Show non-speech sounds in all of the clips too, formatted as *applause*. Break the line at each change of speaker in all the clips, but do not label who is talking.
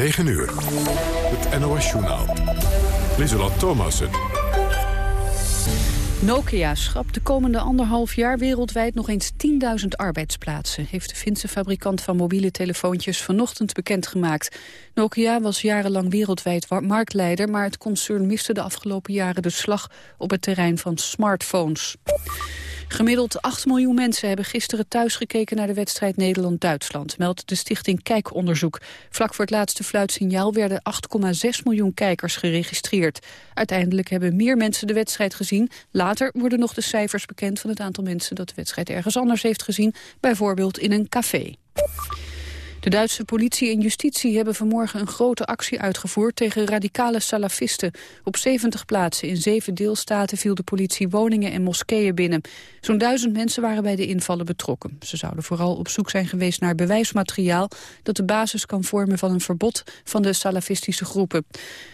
9 uur. Het NOS-journaal. Lieselot Thomassen.
Nokia schrapt de komende anderhalf jaar wereldwijd nog eens 10.000 arbeidsplaatsen, heeft de Finse fabrikant van mobiele telefoontjes vanochtend bekendgemaakt. Nokia was jarenlang wereldwijd marktleider, maar het concern miste de afgelopen jaren de slag op het terrein van smartphones. Gemiddeld 8 miljoen mensen hebben gisteren thuis gekeken naar de wedstrijd Nederland-Duitsland, meldt de stichting Kijkonderzoek. Vlak voor het laatste fluitsignaal werden 8,6 miljoen kijkers geregistreerd. Uiteindelijk hebben meer mensen de wedstrijd gezien. Later worden nog de cijfers bekend van het aantal mensen dat de wedstrijd ergens anders heeft gezien, bijvoorbeeld in een café. De Duitse politie en justitie hebben vanmorgen een grote actie uitgevoerd tegen radicale salafisten. Op 70 plaatsen in zeven deelstaten viel de politie woningen en moskeeën binnen. Zo'n duizend mensen waren bij de invallen betrokken. Ze zouden vooral op zoek zijn geweest naar bewijsmateriaal dat de basis kan vormen van een verbod van de salafistische groepen.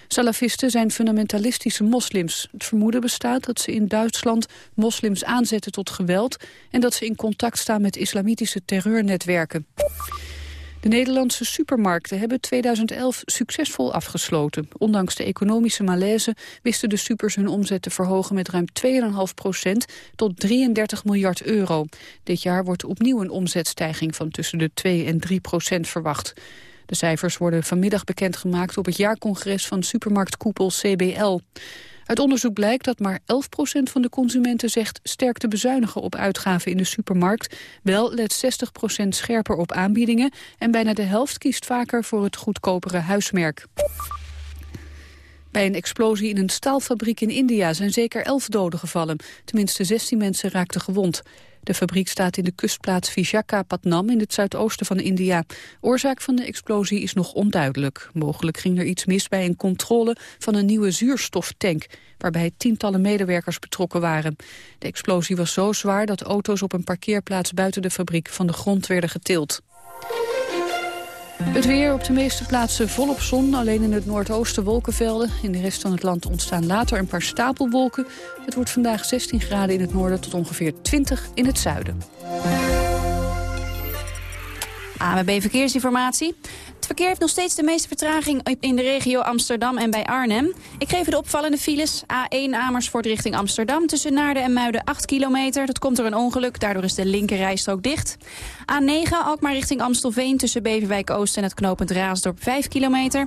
Salafisten zijn fundamentalistische moslims. Het vermoeden bestaat dat ze in Duitsland moslims aanzetten tot geweld en dat ze in contact staan met islamitische terreurnetwerken. De Nederlandse supermarkten hebben 2011 succesvol afgesloten. Ondanks de economische malaise wisten de supers hun omzet te verhogen met ruim 2,5 procent tot 33 miljard euro. Dit jaar wordt opnieuw een omzetstijging van tussen de 2 en 3 procent verwacht. De cijfers worden vanmiddag bekendgemaakt op het jaarcongres van supermarktkoepel CBL. Uit onderzoek blijkt dat maar 11% van de consumenten zegt sterk te bezuinigen op uitgaven in de supermarkt. Wel let 60% scherper op aanbiedingen en bijna de helft kiest vaker voor het goedkopere huismerk. Bij een explosie in een staalfabriek in India zijn zeker 11 doden gevallen. Tenminste 16 mensen raakten gewond. De fabriek staat in de kustplaats Visakhapatnam in het zuidoosten van India. Oorzaak van de explosie is nog onduidelijk. Mogelijk ging er iets mis bij een controle van een nieuwe zuurstoftank waarbij tientallen medewerkers betrokken waren. De explosie was zo zwaar dat auto's op een parkeerplaats buiten de fabriek van de grond werden getild. Het weer op de meeste plaatsen volop zon, alleen in het noordoosten wolkenvelden. In de rest van het land ontstaan later een paar stapelwolken. Het wordt vandaag 16 graden in het noorden tot ongeveer 20 in het zuiden.
AMB Verkeersinformatie. Het verkeer heeft nog steeds de meeste vertraging in de regio Amsterdam en bij Arnhem. Ik geef de opvallende files. A1 Amersfoort richting Amsterdam tussen Naarden en Muiden 8 kilometer. Dat komt door een ongeluk, daardoor is de linkerrijstrook dicht. A9 Alkmaar richting Amstelveen tussen Beverwijk Oost en het knooppunt Raasdorp 5 kilometer.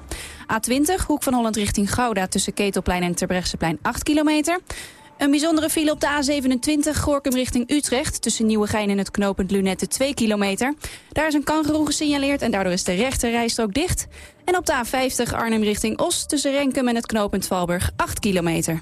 A20 Hoek van Holland richting Gouda tussen Ketelplein en Terbrechtseplein 8 kilometer. Een bijzondere file op de A27 Gorkum richting Utrecht... tussen Nieuwegein en het knooppunt Lunette 2 kilometer. Daar is een kangeroe gesignaleerd en daardoor is de rechte rijstrook dicht. En op de A50 Arnhem richting Os tussen Renkum en het knooppunt Valburg 8 kilometer.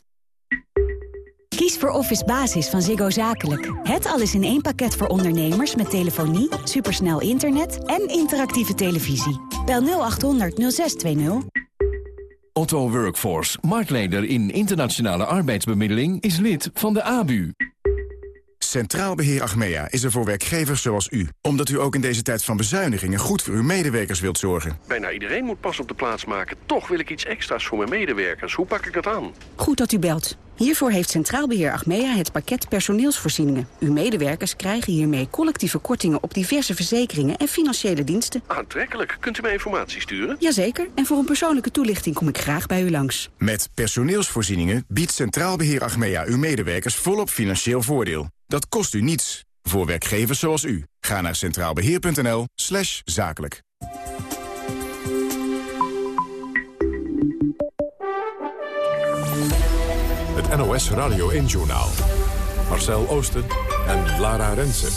Kies voor Office Basis van Ziggo Zakelijk. Het alles in één pakket voor ondernemers met telefonie, supersnel internet en interactieve televisie. Bel 0800 0620.
Otto Workforce, marktleider in internationale arbeidsbemiddeling, is lid van de ABU.
Centraal Beheer Achmea is er voor werkgevers zoals u. Omdat u ook in deze tijd van bezuinigingen goed voor uw medewerkers wilt zorgen.
Bijna iedereen moet pas op de plaats maken. Toch wil ik iets extra's voor mijn medewerkers. Hoe pak ik dat aan?
Goed dat u belt. Hiervoor heeft Centraal Beheer Achmea het pakket personeelsvoorzieningen. Uw medewerkers krijgen hiermee collectieve kortingen op diverse verzekeringen en financiële diensten.
Aantrekkelijk. Kunt u mij informatie sturen?
Jazeker. En voor een persoonlijke toelichting kom ik graag bij u langs.
Met personeelsvoorzieningen biedt Centraal Beheer Achmea uw medewerkers volop financieel voordeel. Dat kost u niets. Voor werkgevers zoals u. Ga naar centraalbeheer.nl zakelijk.
NOS Radio 1-journaal. Marcel Oosten en Lara Rensen.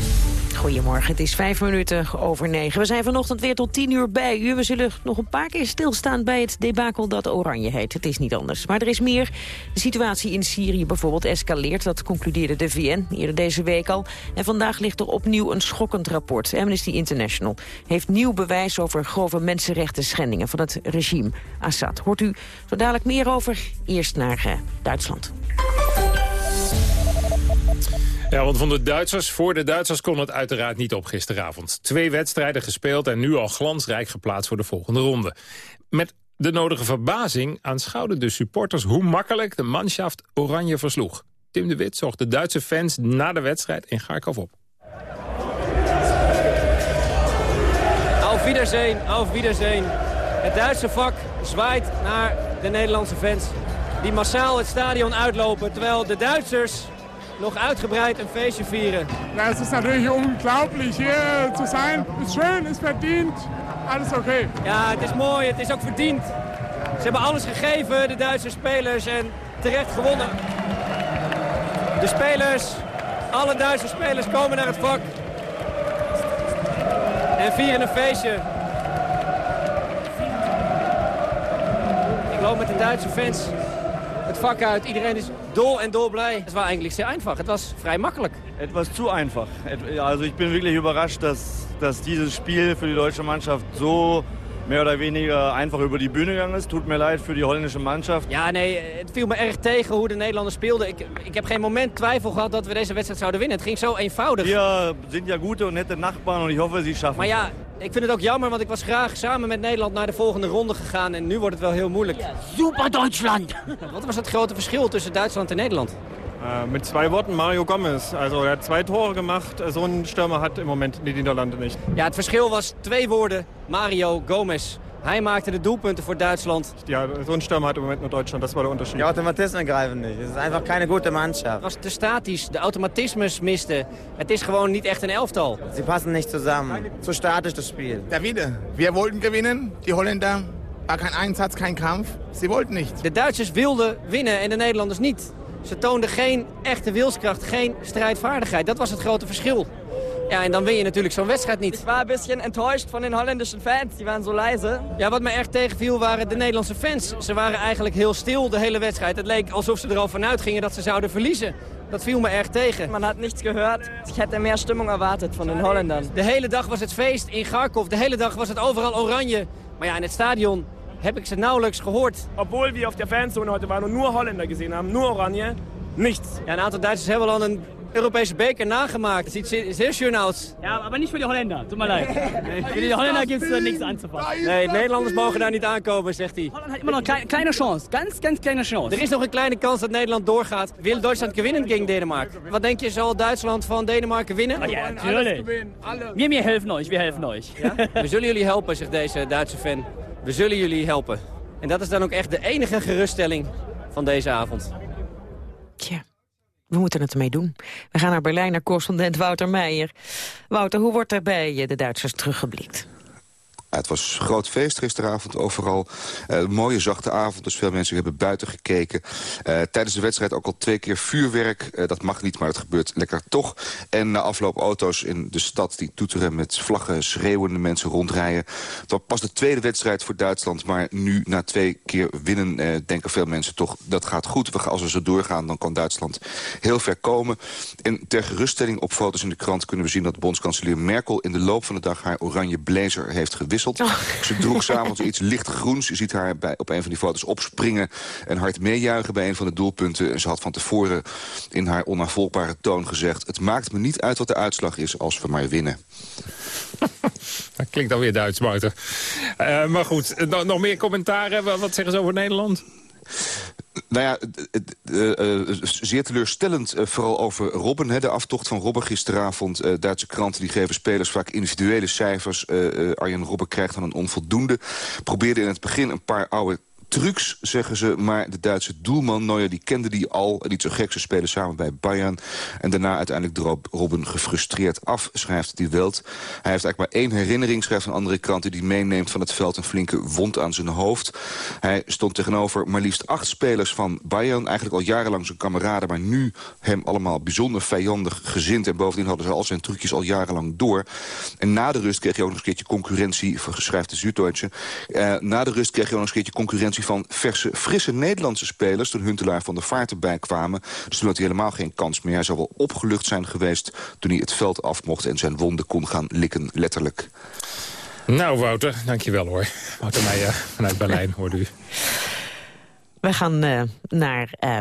Goedemorgen, het is vijf minuten over negen. We zijn vanochtend weer tot tien uur bij u. We zullen nog een paar keer stilstaan bij het debakel dat Oranje heet. Het is niet anders. Maar er is meer. De situatie in Syrië bijvoorbeeld escaleert. Dat concludeerde de VN eerder deze week al. En vandaag ligt er opnieuw een schokkend rapport. Amnesty International heeft nieuw bewijs over grove mensenrechten schendingen van het regime Assad. Hoort u zo dadelijk meer over. Eerst naar uh, Duitsland.
Ja, want van de Duitsers, voor de Duitsers kon het uiteraard niet op gisteravond. Twee wedstrijden gespeeld en nu al glansrijk geplaatst voor de volgende ronde. Met de nodige verbazing aanschouwden de supporters hoe makkelijk de manschaft Oranje versloeg. Tim de Wit zocht de Duitse fans na de wedstrijd in Garkov op.
Auf Wiedersehen, auf Wiedersehen. Het Duitse vak zwaait naar de Nederlandse fans die massaal het stadion uitlopen... terwijl de Duitsers nog uitgebreid een feestje vieren.
Ja, het is natuurlijk ongelooflijk hier te zijn. Het is schön, het is verdiend. Alles oké. Okay.
Ja, het is mooi, het is ook verdiend. Ze hebben alles gegeven, de Duitse spelers, en terecht gewonnen. De spelers, alle Duitse spelers komen naar het vak. En vieren een feestje. Ik loop met de Duitse fans het vak uit. Iedereen is dol en dol blij. Het was eigenlijk zeer einfach. Het was vrij makkelijk.
Het was zu einfach. Also ich bin wirklich überrascht, dass, dass dieses Spiel für die deutsche Mannschaft so mehr oder weniger einfach über die Bühne gegangen ist. Tut mir leid für die holländische Mannschaft.
Ja, nee, het viel me erg tegen hoe de Nederlanders speelden. Ik, ik heb geen moment twijfel gehad dat we deze wedstrijd zouden winnen. Het ging zo eenvoudig.
Wir sind ja gute und nette Nachbarn und ich hoffe, sie schaffen
Maar ja, ik vind het ook jammer, want ik was graag samen met Nederland naar de volgende ronde gegaan. En nu wordt het wel heel moeilijk.
Super Duitsland!
Wat was het grote verschil tussen Duitsland en Nederland?
Uh, mit zwei Worten Mario Gomez. Also er hat zwei Tore gemacht. Zo'n Stürmer hat im Moment die Niederlande nicht.
Ja, het verschil was twee woorden. Mario Gomez. Hij maakte de doelpunten voor Duitsland.
Ja, zo'n Stürmer hat im Moment nur Deutschland. Das war der Unterschied.
Die Automatismen greifen nicht. Het is einfach keine gute Mannschaft.
Het was te statisch. De automatismes misten. Het is gewoon niet echt een elftal.
Sie passen nicht zusammen. Zu statisch das Spiel.
Wille. Wir wollten gewinnen. Die Holländer war kein Einsatz, kein Kampf. Sie wollten nicht.
De Duitsers wilden winnen en de Nederlanders niet. Ze toonden geen echte wilskracht, geen strijdvaardigheid. Dat was het grote verschil. Ja, en dan win je natuurlijk zo'n wedstrijd niet.
Ik was een beetje enttäuscht van de Holländische fans. Die waren zo leise.
Ja, wat me echt tegenviel waren de Nederlandse fans. Ze waren eigenlijk heel stil de hele wedstrijd. Het leek alsof ze er al vanuit gingen dat ze zouden verliezen. Dat viel me erg tegen.
Man had niets gehoord. Ik had meer stemming erwartet van de Holländers.
De hele dag was het feest in Garkov. De hele dag was het overal oranje. Maar ja, in het stadion heb ik ze nauwelijks gehoord.
Obwohl we op de fanzone heute waren en nur Holländer gezien hebben, nur oranje, niets.
Ja, een aantal Duitsers hebben al een Europese beker nagemaakt. Het ziet zeer schön aus.
Ja, maar niet voor de Holländer. Tut mir leid. Für die Holländer gibt es da nichts anzufassen.
Nee, Nederlanders mogen daar niet aankomen, zegt hij.
Holland hat immer noch eine kleine Chance. Ganz, ganz kleine Chance.
Er is nog een kleine kans dat Nederland doorgaat. Wil Duitsland gewinnen tegen Denemarken? Wat denk je, zal Duitsland van Denemarken winnen?
Oh, ja, natuurlijk. Wir, wir helfen euch, wir helfen euch.
Ja? We zullen jullie helpen, zegt deze Duitse fan. We zullen jullie helpen. En dat is dan ook echt de enige geruststelling van deze avond.
Tja. We moeten het ermee doen. We gaan naar Berlijn, naar correspondent Wouter Meijer. Wouter, hoe wordt er bij de Duitsers teruggeblikt?
Het was een groot feest gisteravond overal. Uh, mooie zachte avond, dus veel mensen hebben buiten gekeken. Uh, tijdens de wedstrijd ook al twee keer vuurwerk. Uh, dat mag niet, maar het gebeurt lekker toch. En na afloop auto's in de stad die toeteren met vlaggen, schreeuwende mensen rondrijden. Het was pas de tweede wedstrijd voor Duitsland, maar nu na twee keer winnen denken veel mensen toch dat gaat goed. Als we zo doorgaan, dan kan Duitsland heel ver komen. En ter geruststelling op foto's in de krant kunnen we zien dat bondskanselier Merkel in de loop van de dag haar oranje blazer heeft gewisseld. Oh. Ze droeg s'avonds iets lichtgroens. Je ziet haar bij, op een van die foto's opspringen en hard meejuichen bij een van de doelpunten. En ze had van tevoren in haar onnavolgbare toon gezegd... het maakt me niet uit wat de uitslag is als we maar winnen. *laughs*
Dat klinkt alweer Duits, Wouter. Uh, maar goed, nog meer commentaren. Wat zeggen ze over Nederland?
Nou ja, uh, zeer teleurstellend uh, vooral over Robben. De aftocht van Robben gisteravond. Duitse kranten die geven spelers vaak individuele cijfers. Arjen Robben krijgt dan een onvoldoende. Probeerde in het begin een paar oude trucs, zeggen ze. Maar de Duitse doelman Neuer die kende die al. En niet zo gek, ze spelen samen bij Bayern. En daarna uiteindelijk droop Robben gefrustreerd af, schrijft die Welt. Hij heeft eigenlijk maar één herinnering, schrijft een andere krant... die meeneemt van het veld een flinke wond aan zijn hoofd. Hij stond tegenover maar liefst acht spelers van Bayern. Eigenlijk al jarenlang zijn kameraden, maar nu hem allemaal bijzonder vijandig gezind. En bovendien hadden ze al zijn trucjes al jarenlang door. En na de rust kreeg je ook nog een keertje concurrentie... schrijft de Zuiddeutsche. Uh, na de rust kreeg je ook nog een keertje concurrentie van verse, frisse Nederlandse spelers... toen Huntelaar van de Vaart erbij kwamen. Dus toen had hij helemaal geen kans meer. Hij zou wel opgelucht zijn geweest toen hij het veld af mocht... en zijn wonden kon gaan likken, letterlijk.
Nou, Wouter, dankjewel hoor. Wouter Meijer vanuit Berlijn, hoorde u.
We gaan uh, naar uh,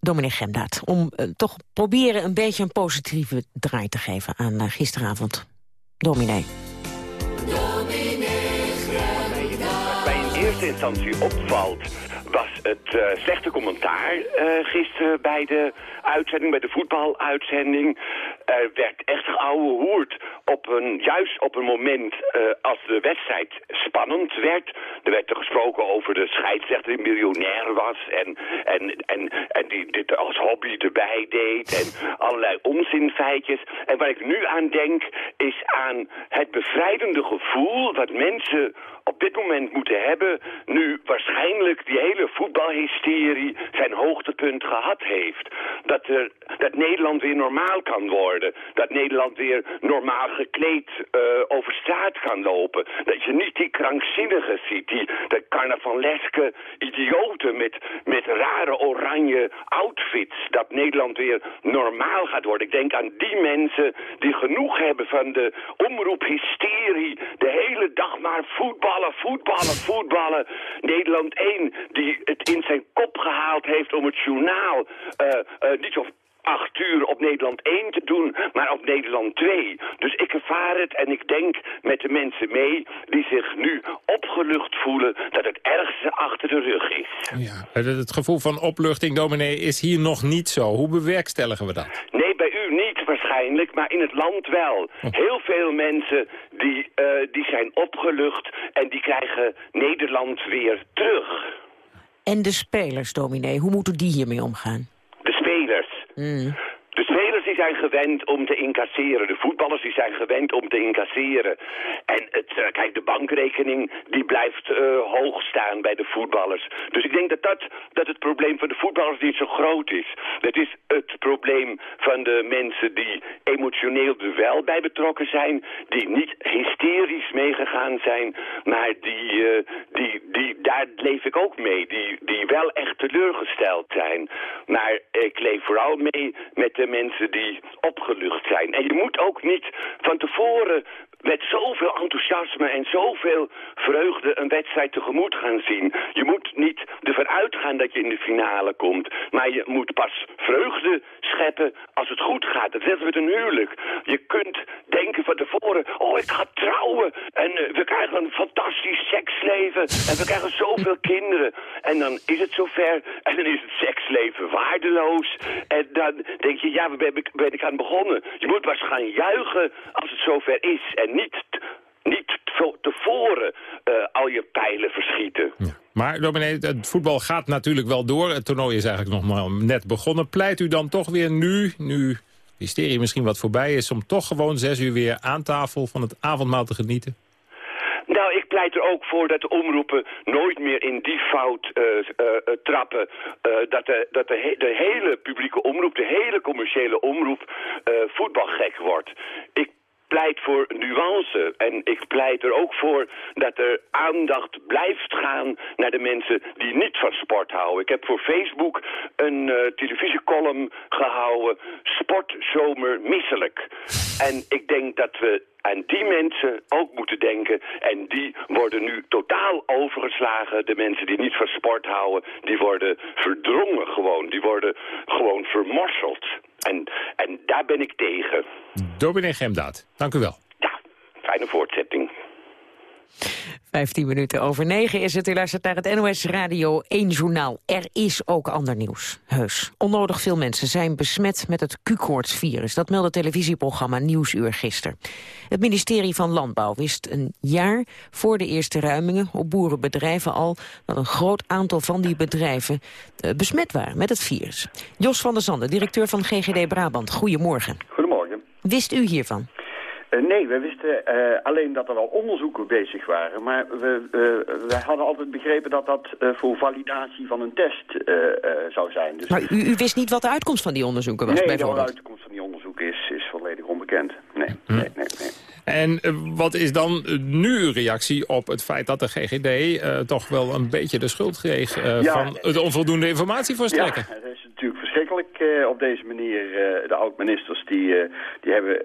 Dominic Gemdaat. Om uh, toch proberen een beetje een positieve draai te geven aan uh, gisteravond. Dominee.
In eerste instantie opvalt was het uh, slechte commentaar uh, gisteren bij de uitzending, bij de voetbaluitzending. Er werd echt geouwe hoerd op een, juist op een moment uh, als de wedstrijd spannend werd. Er werd er gesproken over de scheidsrechter die miljonair was en, en, en, en die dit als hobby erbij deed en allerlei onzinfeitjes. En waar ik nu aan denk is aan het bevrijdende gevoel wat mensen op dit moment moeten hebben... nu waarschijnlijk die hele voetbalhysterie zijn hoogtepunt gehad heeft. Dat, er, dat Nederland weer normaal kan worden. Dat Nederland weer normaal gekleed uh, over straat kan lopen. Dat je niet die krankzinnigen ziet, die de carnavaleske idioten met, met rare oranje outfits. Dat Nederland weer normaal gaat worden. Ik denk aan die mensen die genoeg hebben van de omroephysterie. De hele dag maar voetballen, voetballen, voetballen. Nederland 1 die het in zijn kop gehaald heeft om het journaal uh, uh, niet zo acht uur op Nederland 1 te doen, maar op Nederland 2. Dus ik ervaar het en ik denk met de mensen mee die zich nu opgelucht voelen dat het ergste achter de rug is.
Ja, het gevoel van opluchting, dominee, is hier nog niet zo. Hoe bewerkstelligen we dat?
Nee, bij u niet waarschijnlijk, maar in het land wel. Heel veel mensen die, uh, die zijn opgelucht en die krijgen Nederland weer terug.
En de spelers, dominee, hoe moeten die hiermee omgaan?
De spelers.
Mm.
De spelers die zijn gewend om te incasseren. De voetballers die zijn gewend om te incasseren. En het, uh, kijk, de bankrekening die blijft uh, hoog staan bij de voetballers. Dus ik denk dat, dat dat het probleem van de voetballers niet zo groot is. Dat is het probleem van de mensen die emotioneel er wel bij betrokken zijn. Die niet hysterisch meegegaan zijn. Maar die, die, die, daar leef ik ook mee. Die, die wel echt teleurgesteld zijn. Maar ik leef vooral mee met de mensen die opgelucht zijn. En je moet ook niet van tevoren met zoveel enthousiasme en zoveel vreugde een wedstrijd tegemoet gaan zien. Je moet niet ervan uitgaan dat je in de finale komt. Maar je moet pas vreugde scheppen als het goed gaat. Dat is met een huwelijk. Je kunt denken van tevoren, oh ik ga trouwen. En uh, we krijgen een fantastisch seksleven. En we krijgen zoveel *laughs* kinderen. En dan is het zover. En dan is het seksleven waardeloos. En dan denk je, ja, waar ben ik, ben ik aan begonnen? Je moet pas gaan juichen als het zover is. En niet, niet tevoren uh, al je pijlen verschieten.
Ja. Maar dominee, het voetbal gaat natuurlijk wel door. Het toernooi is eigenlijk nog maar net begonnen. Pleit u dan toch weer nu, nu hysterie misschien wat voorbij is... om toch gewoon zes uur weer aan tafel van het avondmaal te genieten?
Nou, ik pleit er ook voor dat de omroepen nooit meer in die fout uh, uh, trappen. Uh, dat de, dat de, he de, hele publieke omroep, de hele commerciële omroep voetbalgek wordt. Ik pleit voor nuance. En ik pleit er ook voor dat er aandacht blijft gaan naar de mensen die niet van sport houden. Ik heb voor Facebook een uh, televisiecolumn gehouden, Sportzomer misselijk. En ik denk dat we aan die mensen ook moeten denken. En die worden nu totaal overgeslagen. De mensen die niet van sport houden, die worden verdrongen gewoon. Die worden gewoon vermorseld. En, en daar ben ik tegen.
Dominee Gemdaad, dank u wel.
Ja, fijne voortzetting.
15 minuten over 9 is het. U luistert naar het NOS Radio 1 Journaal. Er is ook ander nieuws. Heus. Onnodig veel mensen zijn besmet met het Q-koortsvirus. Dat meldde televisieprogramma Nieuwsuur gisteren. Het ministerie van Landbouw wist een jaar voor de eerste ruimingen... op boerenbedrijven al dat een groot aantal van die bedrijven... Uh, besmet waren met het virus. Jos van der Zanden, directeur van GGD Brabant. Goedemorgen.
Goedemorgen.
Wist u hiervan?
Uh, nee, we wisten uh, alleen dat er al onderzoeken bezig waren. Maar we, uh, wij hadden altijd begrepen dat dat voor validatie van een test zou zijn. Dus...
Maar u, u, wist niet wat de uitkomst van die onderzoeken was,
nee,
bijvoorbeeld?
Nee, de uitkomst van die onderzoeken is, is volledig onbekend. Nee, hm. nee, nee, nee.
En wat is dan nu uw reactie op het feit dat de GGD uh, toch wel een beetje de schuld kreeg uh, ja, van het onvoldoende informatie verstrekken?
Ja, het is natuurlijk verschrikkelijk uh, op deze manier. de oud-ministers die, die hebben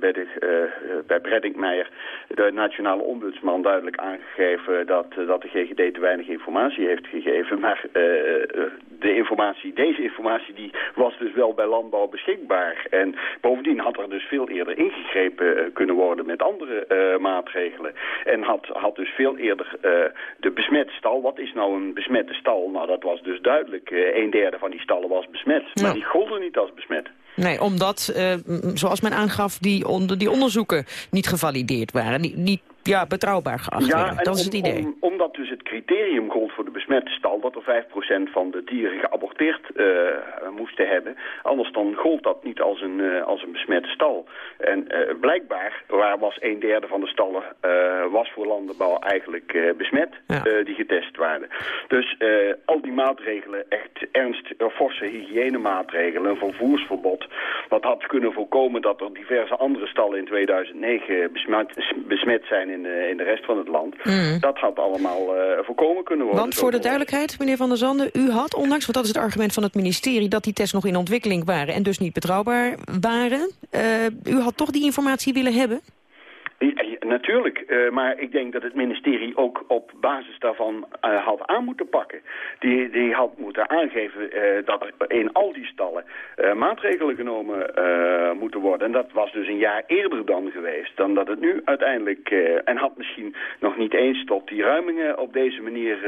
bij, de, bij Breddingmeijer, de nationale ombudsman, duidelijk aangegeven dat, dat de GGD te weinig informatie heeft gegeven. Maar de informatie, deze informatie, die was dus wel bij landbouw beschikbaar. En bovendien had er dus veel eerder ingegrepen kunnen worden met andere uh, maatregelen. En had, had dus veel eerder uh, de besmette stal. Wat is nou een besmette stal? Nou, dat was dus duidelijk. Uh, een derde van die stallen was besmet. Maar die golden niet als besmet.
Nee, omdat, zoals men aangaf, die, onder, die onderzoeken niet gevalideerd waren. Niet, niet ja, betrouwbaar geacht werden. Dat is het idee.
om- omdat dus het criterium gold voor de besmette stal... dat er 5% van de dieren geaborteerd eh, moesten hebben. Anders dan gold dat niet als een, eh, als een besmette stal. En eh, blijkbaar waar was een derde van de stallen... was voor landbouw eigenlijk besmet, die getest waren. Dus al die maatregelen, echt ernst, forse hygiënemaatregelen... een vervoersverbod, wat had kunnen voorkomen... dat er diverse andere stallen in 2009 besmet, besmet zijn in de, in de rest van het land...
Mm.
Dat had allemaal eh, voorkomen kunnen worden.
Want voor de duidelijkheid, meneer Van der Zanden, u had ondanks, want dat is het argument van het ministerie, dat die tests nog in ontwikkeling waren en dus niet betrouwbaar waren. eh, u had toch die informatie willen hebben?
Ja, natuurlijk, eh, maar ik denk dat het ministerie ook op basis daarvan eh, had aan moeten pakken. Die, die had moeten aangeven eh, dat er in al die stallen maatregelen genomen moeten worden. En dat was dus een jaar eerder dan geweest, dan dat het nu uiteindelijk... en had misschien nog niet eens tot die ruimingen op deze manier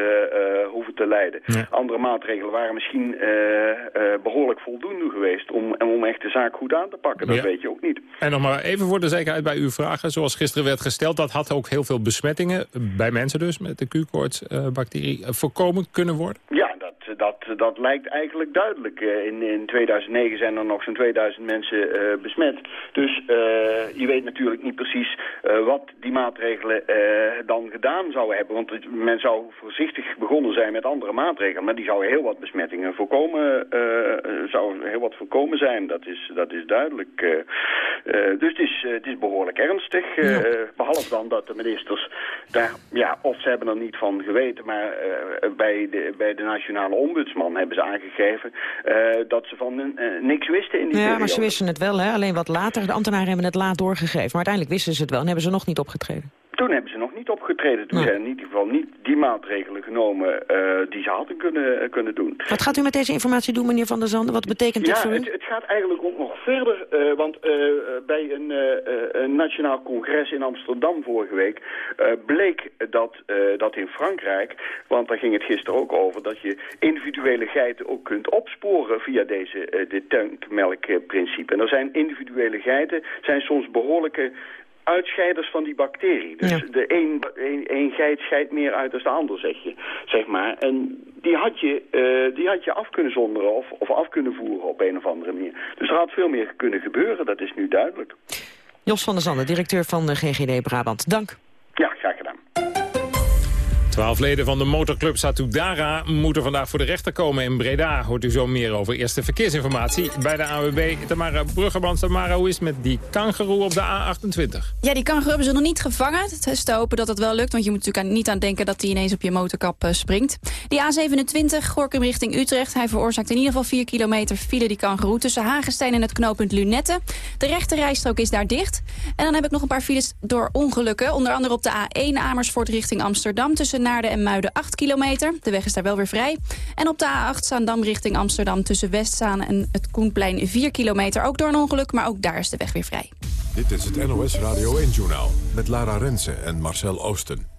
hoeven te leiden. Andere maatregelen waren misschien eh, eh, behoorlijk voldoende geweest om, om echt de zaak goed aan te pakken. Dat
Ja.
weet je ook niet.
En nog maar even voor de zekerheid bij uw vragen. Zoals gisteren werd gesteld, dat had ook heel veel besmettingen... bij mensen dus, met de Q-koortsbacterie... eh, voorkomen kunnen worden.
Ja, dat, dat, lijkt eigenlijk duidelijk. Eh, In, in 2009 zijn er nog zo'n 2000 mensen eh, besmet. Dus eh, je weet natuurlijk niet precies wat die maatregelen dan gedaan zouden hebben. Want men zou voorzichtig begonnen zijn met andere maatregelen. Maar die zouden heel wat besmettingen voorkomen, zou heel wat voorkomen zijn. Dat is, dat is duidelijk. dus het is, het is behoorlijk ernstig. eh, eh, behalve dan dat de ministers daar, ja, of ze hebben er niet van geweten, maar bij, de, bij de nationale ombudsman hebben ze aangegeven eh, dat ze van eh, niks wisten in die
Ja, maar ze wisten het wel, hè? alleen wat later. De ambtenaren hebben het laat doorgegeven. Maar uiteindelijk wisten ze het wel en hebben ze nog niet opgetreden.
Toen hebben ze nog niet opgetreden. Toen zijn in ieder geval niet die maatregelen genomen eh, die ze hadden kunnen, eh, kunnen doen.
Wat gaat u met deze informatie doen, meneer Van der Zanden? Wat betekent dit voor u?
het, het gaat eigenlijk ook nog verder. eh, want bij een, een nationaal congres in Amsterdam vorige week bleek dat, dat in Frankrijk, want daar ging het gisteren ook over, dat je individuele geiten ook kunt opsporen via deze dit tankmelkprincipe. En er zijn individuele geiten, zijn soms behoorlijke uitscheiders van die bacterie. Dus de een, een, een geit scheidt meer uit dan de ander, zeg je. Zeg maar. En die had je, eh, die had je af kunnen zonderen of, of af kunnen voeren op een of andere manier. Dus er had veel meer kunnen gebeuren, dat is nu duidelijk.
Jos van der Zanden, directeur van de GGD Brabant. Dank.
Ja, graag gedaan.
Twaalf leden van de motorclub Satudara moeten vandaag voor de rechter komen in Breda. Hoort u zo meer over eerste verkeersinformatie bij de AWB. Tamara Bruggerband, Tamara, hoe is met die kangeroe op de A28?
Ja, die kangaroo hebben ze nog niet gevangen. Het is te hopen dat het wel lukt, want je moet natuurlijk niet aan denken dat hij ineens op je motorkap eh, springt. Die A27, Gorkum richting Utrecht. Hij veroorzaakt in ieder geval 4 kilometer file die kangaroo tussen Hagenstein en het knooppunt Lunette. De rechte rijstrook is daar dicht. En dan heb ik nog een paar files door ongelukken. Onder andere op de A1 Amersfoort richting Amsterdam tussen Naarden en Muiden 8 kilometer. De weg is daar wel weer vrij. En op de A8 Zaandam richting Amsterdam tussen Westzaan en het Koenplein 4 kilometer. Ook door een ongeluk, maar ook daar is de weg weer vrij.
Dit is het NOS Radio 1-journaal met Lara Rensen en Marcel Oosten.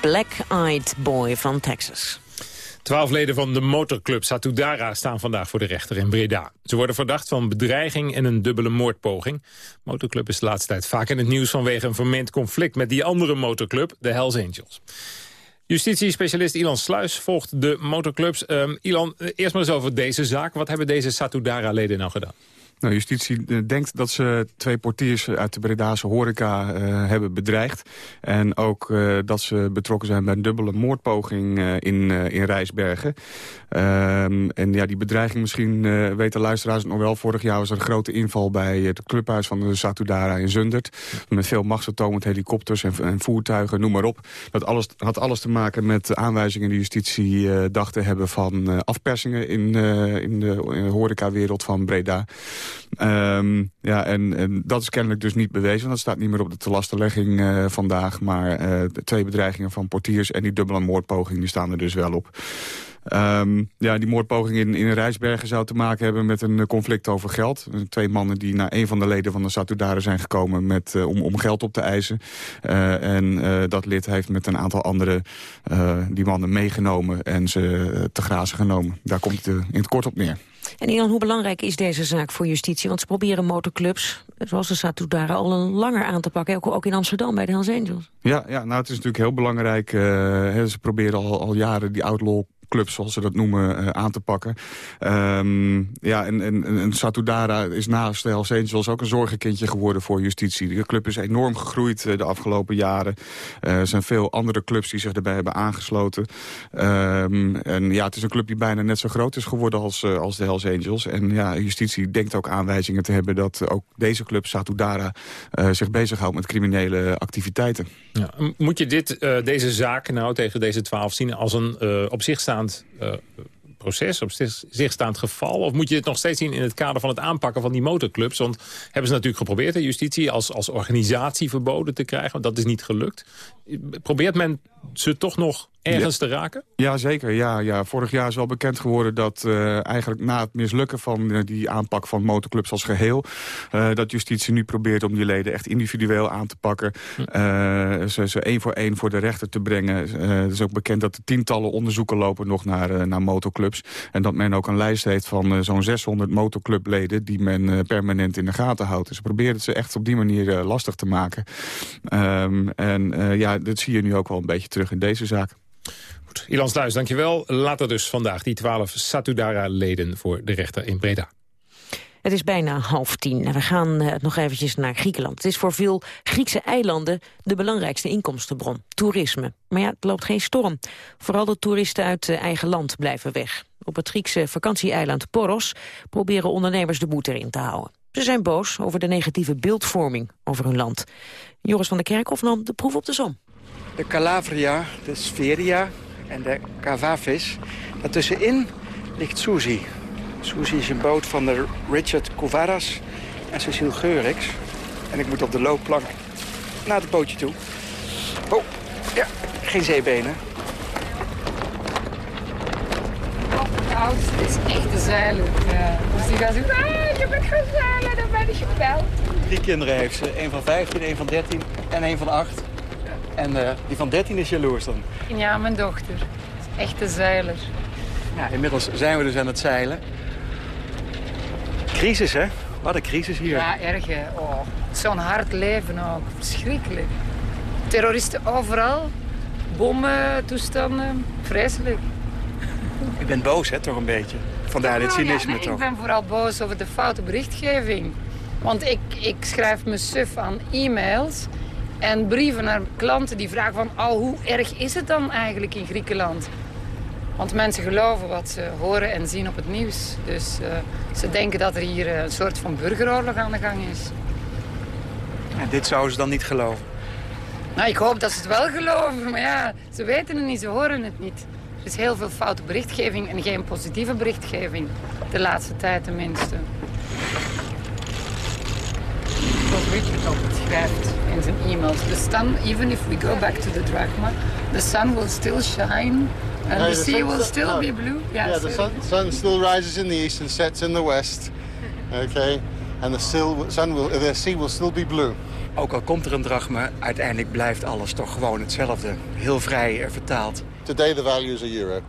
Black Eyed Boy van Texas.
Twaalf leden van de motorclub Satudara staan vandaag voor de rechter in Breda. Ze worden verdacht van bedreiging en een dubbele moordpoging. Motorclub is de laatste tijd vaak in het nieuws vanwege een vermeend conflict met die andere motorclub, de Hells Angels. Justitiespecialist Ilan Sluis volgt de motorclubs. Um, Ilan, eh, eerst maar eens over deze zaak. Wat hebben deze Satudara-leden nou gedaan?
Nou, justitie eh, denkt dat ze twee portiers uit de Bredaanse horeca uh, hebben bedreigd. En ook uh, dat ze betrokken zijn bij een dubbele moordpoging in, in Rijsbergen. Um, en ja, die bedreiging misschien weten luisteraars nog wel. Vorig jaar was er een grote inval bij het clubhuis van de Satudara in Zundert. Met veel machtsvertoon met helikopters en, en, voertuigen, noem maar op. Dat alles, had alles te maken met aanwijzingen die justitie dacht te hebben van afpersingen in, in de, in de horecawereld van Breda. Um, ja, en, dat is kennelijk dus niet bewezen. Dat staat niet meer op de telastenlegging uh, vandaag. Maar uh, de twee bedreigingen van portiers en die dubbele moordpoging... die staan er dus wel op. Um, ja, die moordpoging in, in Rijsbergen zou te maken hebben met een conflict over geld. Twee mannen die naar een van de leden van de Satudaren zijn gekomen met, om, om geld op te eisen. En dat lid heeft met een aantal andere die mannen meegenomen en ze te grazen genomen. Daar komt het in het kort op neer.
En Ian, hoe belangrijk is deze zaak voor justitie? Want ze proberen motorclubs, zoals de Satudara, al een langer aan te pakken. Ook, ook in Amsterdam bij de Hells Angels.
Ja, ja, nou het is natuurlijk heel belangrijk. Uh, ze proberen al, al jaren die outlaw motorclubs, zoals ze dat noemen, aan te pakken. Ehm, ja, en, en, en Satudara is naast de Hells Angels ook een zorgenkindje geworden voor justitie. De club is enorm gegroeid de afgelopen jaren. er zijn veel andere clubs die zich erbij hebben aangesloten. Ehm, en ja, het is een club die bijna net zo groot is geworden als, als de Hells Angels. En ja, justitie denkt ook aanwijzingen te hebben dat ook deze club, Satudara, zich bezighoudt met criminele activiteiten.
Ja, moet je dit, uh, deze zaak nou tegen deze twaalf zien als een uh, op zich uh, proces, op zich staand geval? Of moet je het nog steeds zien in het kader van het aanpakken van die motorclubs? Want hebben ze natuurlijk geprobeerd, de justitie, als, als organisatie verboden te krijgen. Dat is niet gelukt. Probeert men ze toch nog ergens te raken?
Ja, zeker. Ja, ja. Vorig jaar is wel bekend geworden dat uh, eigenlijk na het mislukken van uh, die aanpak van motorclubs als geheel, uh, dat justitie nu probeert om die leden echt individueel aan te pakken. Hm. ze, ze één voor één voor de rechter te brengen. het is ook bekend dat er tientallen onderzoeken lopen nog naar, naar motorclubs. En dat men ook een lijst heeft van zo'n 600 motorclubleden die men permanent in de gaten houdt. Dus ze proberen het ze echt op die manier lastig te maken. Um, en ja, dat zie je nu ook wel een beetje terug in deze zaak.
Goed. Ilan Sluis, dankjewel. Later dus vandaag die twaalf Satudara-leden voor de rechter in Breda.
Het is bijna half tien en we gaan uh, nog eventjes naar Griekenland. Het is voor veel Griekse eilanden de belangrijkste inkomstenbron, toerisme. Maar ja, het loopt geen storm. Vooral de toeristen uit uh, eigen land blijven weg. Op het Griekse vakantieeiland Poros proberen ondernemers de boete erin te houden. Ze zijn boos over de negatieve beeldvorming over hun land. Joris van der Kerkhof nam de proef op de som.
De Calabria, de Sferia en de Cavavis. Daartussenin ligt Suzy. Suzy is een boot van de Richard Couvaras en Cecile Geurix. En ik moet op de loopplank naar het bootje toe. Oh, ja, geen zeebenen.
Het is echt de zeilen. Ja. Dus die gaan zeggen, ah, je bent gaan zeilen, dan ben ik gebeld.
Drie kinderen heeft ze. een van 15, een van 13 en een van 8. En uh, die van 13 is jaloers dan?
Ja, mijn dochter. Echt de zeiler.
Ja, inmiddels zijn we dus aan het zeilen. Crisis, hè? Wat een crisis hier.
Ja, erg, hè. Oh, Zo'n hard leven ook. Verschrikkelijk. Terroristen overal. Bommen, toestanden. Vreselijk.
Ik ben boos, hè, toch een beetje. Vandaar dit cynisme,
ja,
toch?
Ik ben vooral boos over de foute berichtgeving. Want ik, ik schrijf me suf aan e-mails en brieven naar klanten die vragen van... oh, hoe erg is het dan eigenlijk in Griekenland? Want mensen geloven wat ze horen en zien op het nieuws. Dus uh, ze denken dat er hier een soort van burgeroorlog aan de gang is.
Ja, dit zouden ze dan niet geloven?
Nou, ik hoop dat ze het wel geloven. Maar ja, ze weten het niet, ze horen het niet. Er is heel veel foute berichtgeving en geen positieve berichtgeving. De laatste tijd tenminste. Zoals Richard altijd schrijft in zijn e-mails. The sun, even if we go back to the drachma, the sun will still shine and
No,
the
the
sea
sun-
will still
no.
be blue.
Yeah, the sun, sun still rises in the east and sets in the west. Okay, and the, still, sun will, the sea will still be blue.
Ook al komt er een drachma, uiteindelijk blijft alles toch gewoon hetzelfde. Heel vrij eh, vertaald.
Today the value is a euro.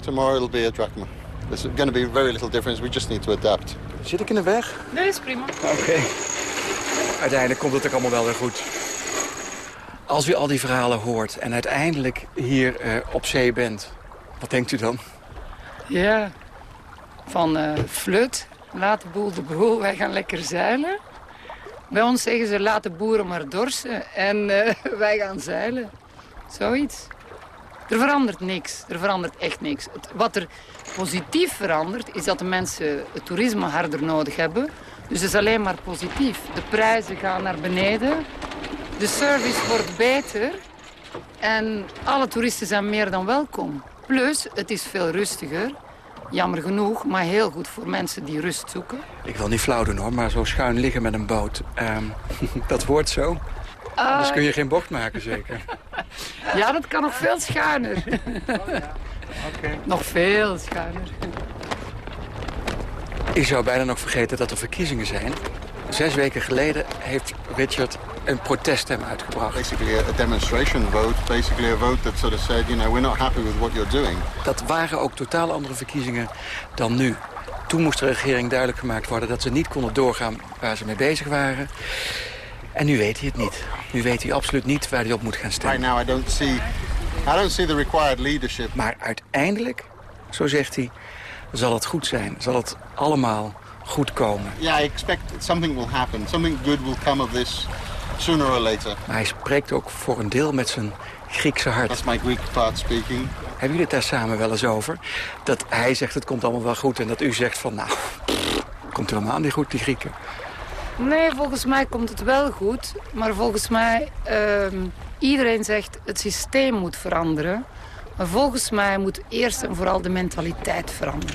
Tomorrow it'll be a drachma. There's going to be very little difference. We just need to adapt.
Zit ik in de weg?
Nee, is prima.
Oké. Uiteindelijk komt het ook allemaal wel weer goed. Als u al die verhalen hoort en uiteindelijk hier eh, op zee bent, wat denkt u dan?
Ja, van eh flut, laat de boel de boel, wij gaan lekker zeilen. Bij ons zeggen ze laat de boeren maar dorsen en eh, *laughs* wij gaan zeilen. Zoiets. Er verandert niks, er verandert echt niks. Het- wat er positief verandert is dat de mensen het toerisme harder nodig hebben. Dus het is alleen maar positief. De prijzen gaan naar beneden, de service wordt beter en alle toeristen zijn meer dan welkom. Plus, het is veel rustiger. Jammer genoeg, maar heel goed voor mensen die rust zoeken.
Ik wil niet flauw doen hoor, maar zo schuin liggen met een boot. ehm, *laughs* dat wordt zo. Anders kun je geen bocht maken zeker.
Ja, dat kan nog veel schuiner. *laughs* Nog veel schuiner.
Ik zou bijna nog vergeten dat er verkiezingen zijn. Zes weken geleden heeft Richard een proteststem uitgebracht.
Basically a, demonstration vote. Basically a vote that sort of said, you know, we're not happy with what you're doing.
Dat waren ook totaal andere verkiezingen dan nu. Toen moest de regering duidelijk gemaakt worden dat ze niet konden doorgaan waar ze mee bezig waren. En nu weet hij het niet. Nu weet hij absoluut niet waar hij op moet gaan stemmen.
Right now I don't see, I don't see the required leadership.
Maar uiteindelijk zo zegt hij, zal het goed zijn. Zal het allemaal goed komen.
Yeah, I expect something will happen. Something good will come of this sooner or later.
Maar hij spreekt ook voor een deel met zijn Griekse hart.
That's my Greek part speaking.
Hebben jullie het daar samen wel eens over? Dat hij zegt het komt allemaal wel goed en dat u zegt van nou, pff, komt helemaal niet goed die Grieken.
Nee, volgens mij komt het wel goed. Maar volgens mij, ehm, iedereen zegt het systeem moet veranderen. Maar volgens mij moet eerst en vooral de mentaliteit veranderen.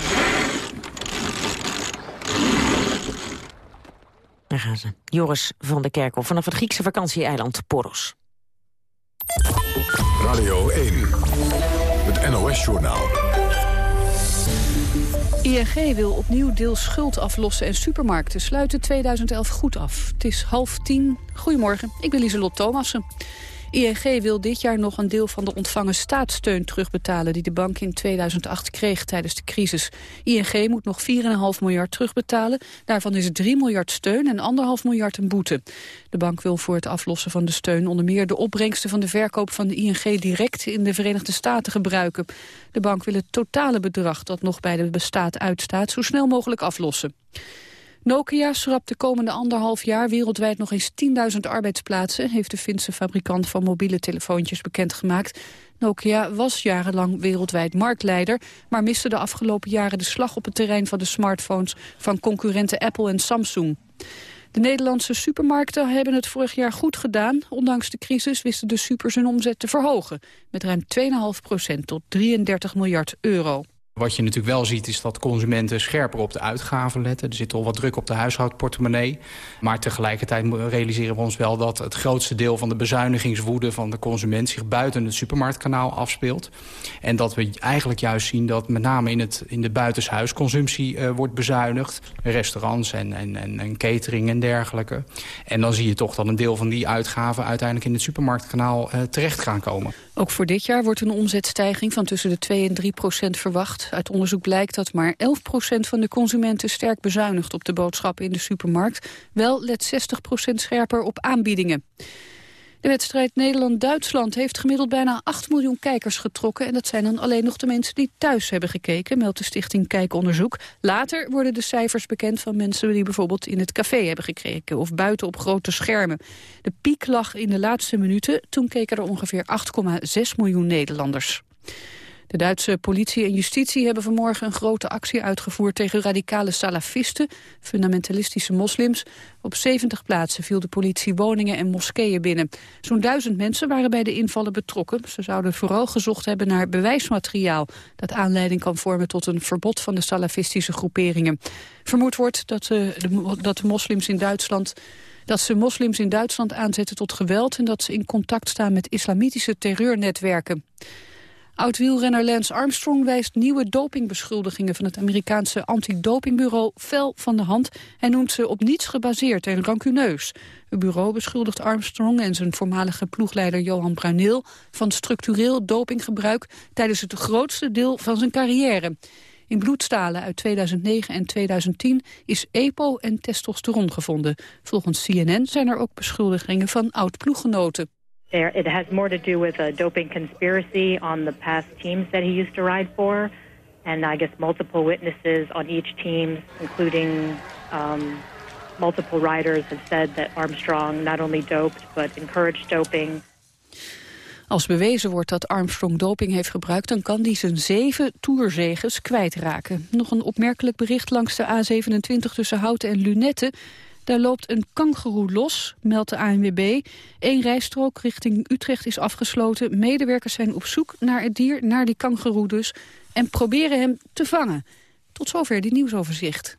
Daar gaan ze. Joris van der Kerkel vanaf het Griekse vakantieeiland Poros.
Radio 1, het NOS-journaal.
ING wil opnieuw deels schuld aflossen en supermarkten sluiten 2011 goed af. Het is half tien. Goedemorgen, ik ben Lieselot Thomassen. ING wil dit jaar nog een deel van de ontvangen staatssteun terugbetalen... die de bank in 2008 kreeg tijdens de crisis. ING moet nog 4,5 miljard terugbetalen. Daarvan is 3 miljard steun en 1,5 miljard een boete. De bank wil voor het aflossen van de steun onder meer... de opbrengsten van de verkoop van de ING direct in de Verenigde Staten gebruiken. De bank wil het totale bedrag dat nog bij de bestaat uitstaat... zo snel mogelijk aflossen. Nokia schrapt de komende anderhalf jaar wereldwijd nog eens 10.000 arbeidsplaatsen, heeft de Finse fabrikant van mobiele telefoontjes bekendgemaakt. Nokia was jarenlang wereldwijd marktleider, maar miste de afgelopen jaren de slag op het terrein van de smartphones van concurrenten Apple en Samsung. De Nederlandse supermarkten hebben het vorig jaar goed gedaan. Ondanks de crisis wisten de supers hun omzet te verhogen. Met ruim 2,5% tot 33 miljard euro.
Wat je natuurlijk wel ziet is dat consumenten scherper op de uitgaven letten. Er zit al wat druk op de huishoudportemonnee. Maar tegelijkertijd realiseren we ons wel dat het grootste deel van de bezuinigingswoede van de consument zich buiten het supermarktkanaal afspeelt. En dat we eigenlijk juist zien dat met name in, het, in de buitenshuisconsumptie uh, wordt bezuinigd. Restaurants en, en, en, catering en dergelijke. En dan zie je toch dat een deel van die uitgaven uiteindelijk in het supermarktkanaal uh, terecht gaan komen.
Ook voor dit jaar wordt een omzetstijging van tussen de 2 en 3 procent verwacht. Uit onderzoek blijkt dat maar 11 procent van de consumenten sterk bezuinigt op de boodschappen in de supermarkt. Wel let 60 procent scherper op aanbiedingen. De wedstrijd Nederland-Duitsland heeft gemiddeld bijna 8 miljoen kijkers getrokken. En dat zijn dan alleen nog de mensen die thuis hebben gekeken, meldt de stichting Kijkonderzoek. Later worden de cijfers bekend van mensen die bijvoorbeeld in het café hebben gekeken of buiten op grote schermen. De piek lag in de laatste minuten, toen keken er ongeveer 8,6 miljoen Nederlanders. De Duitse politie en justitie hebben vanmorgen een grote actie uitgevoerd tegen radicale salafisten, fundamentalistische moslims. Op 70 plaatsen viel de politie woningen en moskeeën binnen. Zo'n duizend mensen waren bij de invallen betrokken. Ze zouden vooral gezocht hebben naar bewijsmateriaal dat aanleiding kan vormen tot een verbod van de salafistische groeperingen. Vermoed wordt dat, uh, de, dat de moslims in Duitsland dat ze moslims in Duitsland aanzetten tot geweld... en dat ze in contact staan met islamitische terreurnetwerken. Oud-wielrenner Lance Armstrong wijst nieuwe dopingbeschuldigingen van het Amerikaanse antidopingbureau fel van de hand. Hij noemt ze op niets gebaseerd en rancuneus. Het bureau beschuldigt Armstrong en zijn voormalige ploegleider Johan Bruineel van structureel dopinggebruik tijdens het grootste deel van zijn carrière. In bloedstalen uit 2009 en 2010 is EPO en testosteron gevonden. Volgens CNN zijn er ook beschuldigingen van oud-ploeggenoten.
There, it has more to do with a doping conspiracy on the past teams that he used to ride for, and I guess multiple witnesses on each team, including um, multiple riders, have said that Armstrong not only doped but encouraged doping.
Als bewezen wordt dat Armstrong doping heeft gebruikt... dan kan hij zijn zeven toerzeges kwijtraken. Nog een opmerkelijk bericht langs de A27 tussen Houten en Lunetten. Daar loopt een kangeroe los, meldt de ANWB. Eén rijstrook richting Utrecht is afgesloten. Medewerkers zijn op zoek naar het dier, naar die kangeroe dus... en proberen hem te vangen. Tot zover die nieuwsoverzicht.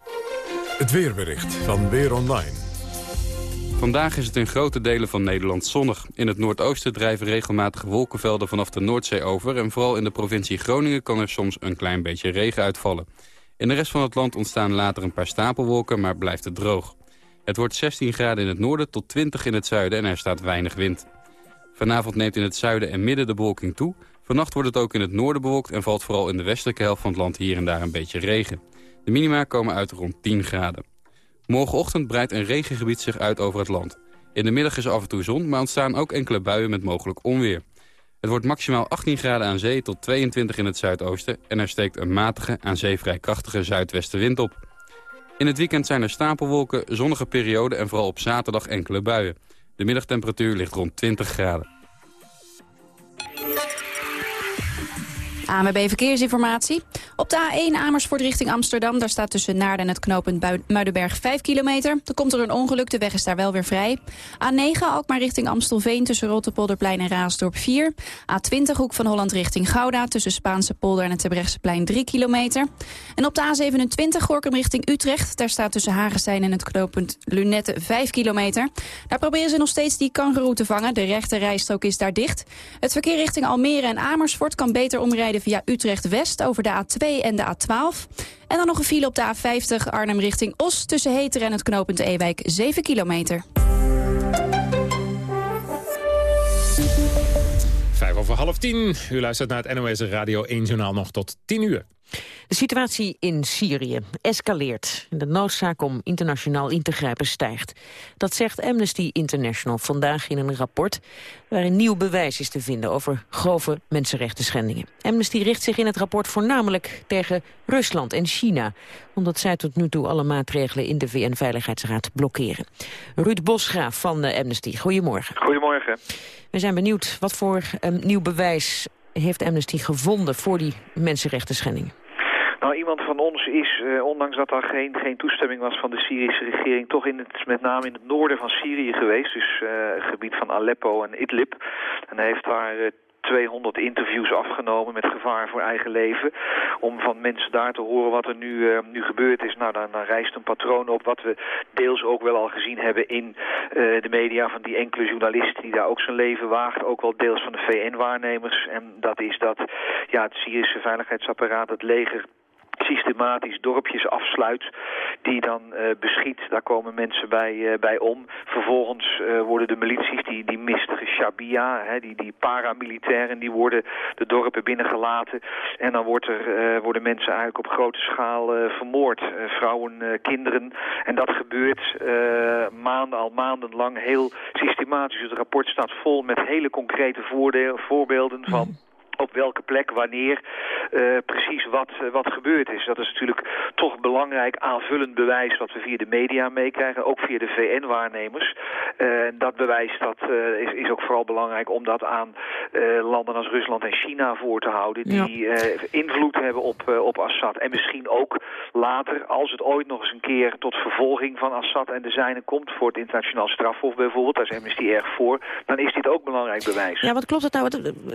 Het weerbericht van Weer Online.
Vandaag is het in grote delen van Nederland zonnig. In het noordoosten drijven regelmatig wolkenvelden vanaf de Noordzee over... en vooral in de provincie Groningen kan er soms een klein beetje regen uitvallen. In de rest van het land ontstaan later een paar stapelwolken, maar blijft het droog. Het wordt 16 graden in het noorden tot 20 in het zuiden en er staat weinig wind. Vanavond neemt in het zuiden en midden de bewolking toe. Vannacht wordt het ook in het noorden bewolkt en valt vooral in de westelijke helft van het land hier en daar een beetje regen. De minima komen uit rond 10 graden. Morgenochtend breidt een regengebied zich uit over het land. In de middag is af en toe zon, maar ontstaan ook enkele buien met mogelijk onweer. Het wordt maximaal 18 graden aan zee tot 22 in het zuidoosten... en er steekt een matige, aan zee vrij krachtige zuidwestenwind op. In het weekend zijn er stapelwolken, zonnige perioden en vooral op zaterdag enkele buien. De middagtemperatuur ligt rond 20 graden.
AMB Verkeersinformatie. Op de A1 Amersfoort richting Amsterdam. Daar staat tussen Naarden en het knooppunt Muidenberg 5 kilometer. Er komt er een ongeluk, de weg is daar wel weer vrij. A9 Alkmaar richting Amstelveen tussen Rotterpolderplein en Raasdorp 4. A20 Hoek van Holland richting Gouda tussen Spaanse polder en het Terbrechtseplein 3 kilometer. En op de A27 Gorkum richting Utrecht. Daar staat tussen Hagestein en het knooppunt Lunette 5 kilometer. Daar proberen ze nog steeds die kangeroe te vangen. De rechte rijstrook is daar dicht. Het verkeer richting Almere en Amersfoort kan beter omrijden via Utrecht-West over de A2 en de A12. En dan nog een file op de A50 Arnhem richting Os... tussen Heter en het knooppunt Ewijk 7 kilometer.
Vijf over half tien. U luistert naar het NOS Radio 1 Journaal nog tot 10 uur.
De situatie in Syrië escaleert. De noodzaak om internationaal in te grijpen stijgt. Dat zegt Amnesty International vandaag in een rapport... waarin nieuw bewijs is te vinden over grove mensenrechten schendingen. Amnesty richt zich in het rapport voornamelijk tegen Rusland en China... omdat zij tot nu toe alle maatregelen in de VN-veiligheidsraad blokkeren. Ruud Bosgraaf van Amnesty, goedemorgen.
Goedemorgen.
We zijn benieuwd wat voor um, nieuw bewijs heeft Amnesty gevonden voor die mensenrechten schendingen?
Nou, iemand van ons is, eh, ondanks dat er geen, geen toestemming was van de Syrische regering... toch in het, met name in het noorden van Syrië geweest. Dus uh, het gebied van Aleppo en Idlib. En hij heeft daar... Uh, 200 interviews afgenomen met gevaar voor eigen leven. Om van mensen daar te horen wat er nu, nu gebeurd is. Nou, dan, rijst een patroon op wat we deels ook wel al gezien hebben in de media. Van die enkele journalisten die daar ook zijn leven waagt. Ook wel deels van de VN-waarnemers. En dat is dat ja, het Syrische veiligheidsapparaat, het leger systematisch dorpjes afsluit, die dan uh, beschiet. Daar komen mensen bij, uh, bij om. Vervolgens uh, worden de milities, die, die mistige Shabia, hè, die, die paramilitairen, die worden de dorpen binnengelaten. En dan wordt er, worden mensen eigenlijk op grote schaal vermoord. vrouwen, kinderen. En dat gebeurt maanden, al maandenlang heel systematisch. Het rapport staat vol met hele concrete voorbeelden van op welke plek, wanneer, uh, precies wat, uh, wat gebeurd is. Dat is natuurlijk toch belangrijk aanvullend bewijs wat we via de media meekrijgen, ook via de VN-waarnemers. Uh, dat bewijs dat, is, is ook vooral belangrijk om dat aan landen als Rusland en China voor te houden, die ja. invloed hebben op, op Assad. En misschien ook later, als het ooit nog eens een keer tot vervolging van Assad en de zijnen komt, voor het internationaal strafhof bijvoorbeeld, daar is Amnesty erg voor, dan is dit ook belangrijk bewijs.
Ja, wat klopt het nou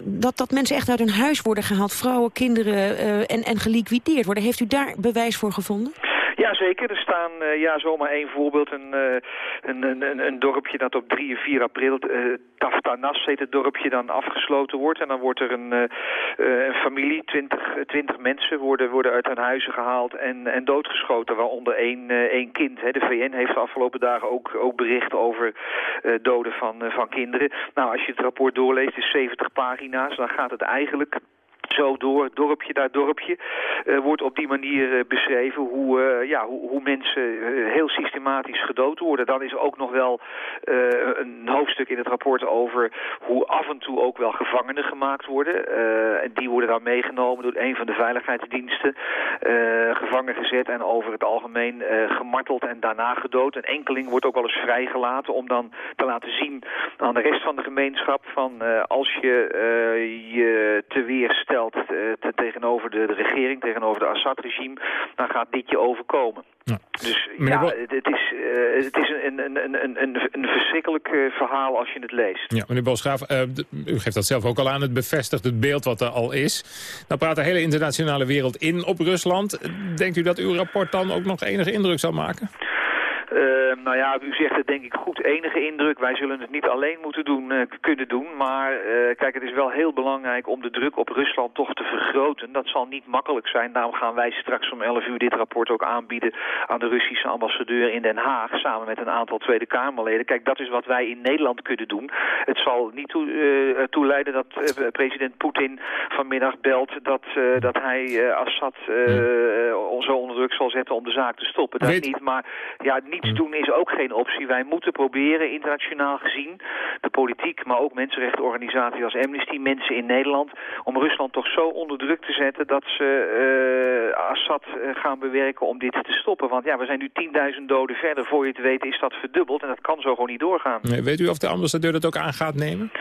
dat, dat mensen echt uit hun huis worden gehaald. Vrouwen, kinderen uh, en, en geliquideerd worden. Heeft u daar bewijs voor gevonden?
Ja, zeker. Er staan, uh, ja, zomaar één voorbeeld. Een, uh, een, een, een, dorpje dat op 3 en 4 april, uh, Taftanas heet het dorpje, dan afgesloten wordt. En dan wordt er een, een familie, 20, 20 mensen, worden, worden uit hun huizen gehaald en, en doodgeschoten. Waaronder één, één kind. Hè. De VN heeft de afgelopen dagen ook, ook bericht over doden van, van kinderen. Nou, als je het rapport doorleest, is 70 pagina's. Dan gaat het eigenlijk zo door, dorpje naar dorpje, uh, wordt op die manier uh, beschreven hoe, uh, ja, hoe, hoe mensen heel systematisch gedood worden. Dan is er ook nog wel een hoofdstuk in het rapport over hoe af en toe ook wel gevangenen gemaakt worden. en die worden dan meegenomen door een van de veiligheidsdiensten, gevangen gezet en over het algemeen gemarteld en daarna gedood. Een enkeling wordt ook wel eens vrijgelaten om dan te laten zien aan de rest van de gemeenschap van als je je te weer stelt te, tegenover de, de, regering, tegenover de Assad-regime, dan gaat dit je overkomen. Ja. Dus ja, het is, uh, het is een, een, een, een, een verschrikkelijk uh, verhaal als je het leest.
Ja, meneer Bosgraaf, uh, u geeft dat zelf ook al aan, het bevestigt het beeld wat er al is. Nou praat de hele internationale wereld in op Rusland. Denkt u dat uw rapport dan ook nog enige indruk zal maken?
Uh, nou ja, u zegt het denk ik goed, enige indruk. Wij zullen het niet alleen moeten doen, uh, kunnen doen. Maar uh, kijk, het is wel heel belangrijk om de druk op Rusland toch te vergroten. Dat zal niet makkelijk zijn. Daarom gaan wij straks om 11 uur dit rapport ook aanbieden aan de Russische ambassadeur in Den Haag. Samen met een aantal Tweede Kamerleden. Kijk, dat is wat wij in Nederland kunnen doen. Het zal niet toe, toe leiden dat president Poetin vanmiddag belt dat, dat hij Assad zo onder druk zal zetten om de zaak te stoppen. Dat niet, maar ja, niet niets doen is ook geen optie. Wij moeten proberen, internationaal gezien, de politiek, maar ook mensenrechtenorganisaties als Amnesty, mensen in Nederland, om Rusland toch zo onder druk te zetten dat ze uh, Assad gaan bewerken om dit te stoppen. Want ja, we zijn nu 10.000 doden verder. Voor je het weet is dat verdubbeld en dat kan zo gewoon niet doorgaan.
Nee, weet u of de ambassadeur dat ook aan gaat nemen?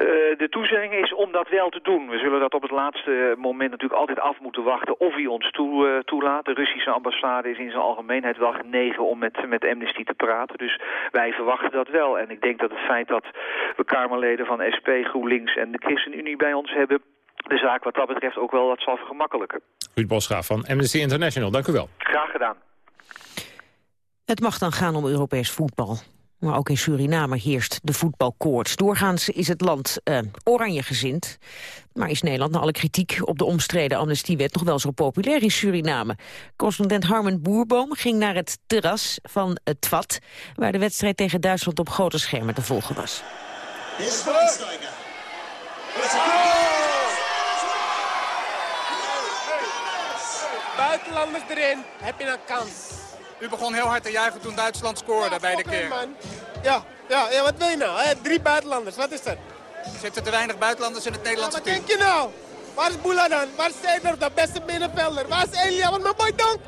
Uh, de toezegging is om dat wel te doen. We zullen dat op het laatste moment natuurlijk altijd af moeten wachten of hij ons toe, uh, toelaat. De Russische ambassade is in zijn algemeenheid wel genegen om met, met Amnesty te praten. Dus wij verwachten dat wel. En ik denk dat het feit dat we Kamerleden van SP, GroenLinks en de ChristenUnie bij ons hebben de zaak wat dat betreft ook wel wat zal vergemakkelijken.
Ruud Bosgraaf van Amnesty International, dank u wel.
Graag gedaan.
Het mag dan gaan om Europees voetbal. Maar ook in Suriname heerst de voetbalkoorts. Doorgaans is het land uh, oranje gezind. Maar is Nederland na alle kritiek op de omstreden amnestiewet... nog wel zo populair in Suriname? Correspondent Harmen Boerboom ging naar het terras van het VAT... waar de wedstrijd tegen Duitsland op grote schermen te volgen was.
Buitenlanders erin, heb je een kans.
U begon heel hard te juichen toen Duitsland scoorde bij de keer.
Man. Ja, ja, ja, wat wil je nou? Drie buitenlanders, wat is dat?
Zitten te weinig buitenlanders in het Nederlandse
ja, wat denk je nou? Waar is Boela dan? Waar is Seder, de beste middenvelder? Waar is Elia? Wat mijn boy Donk?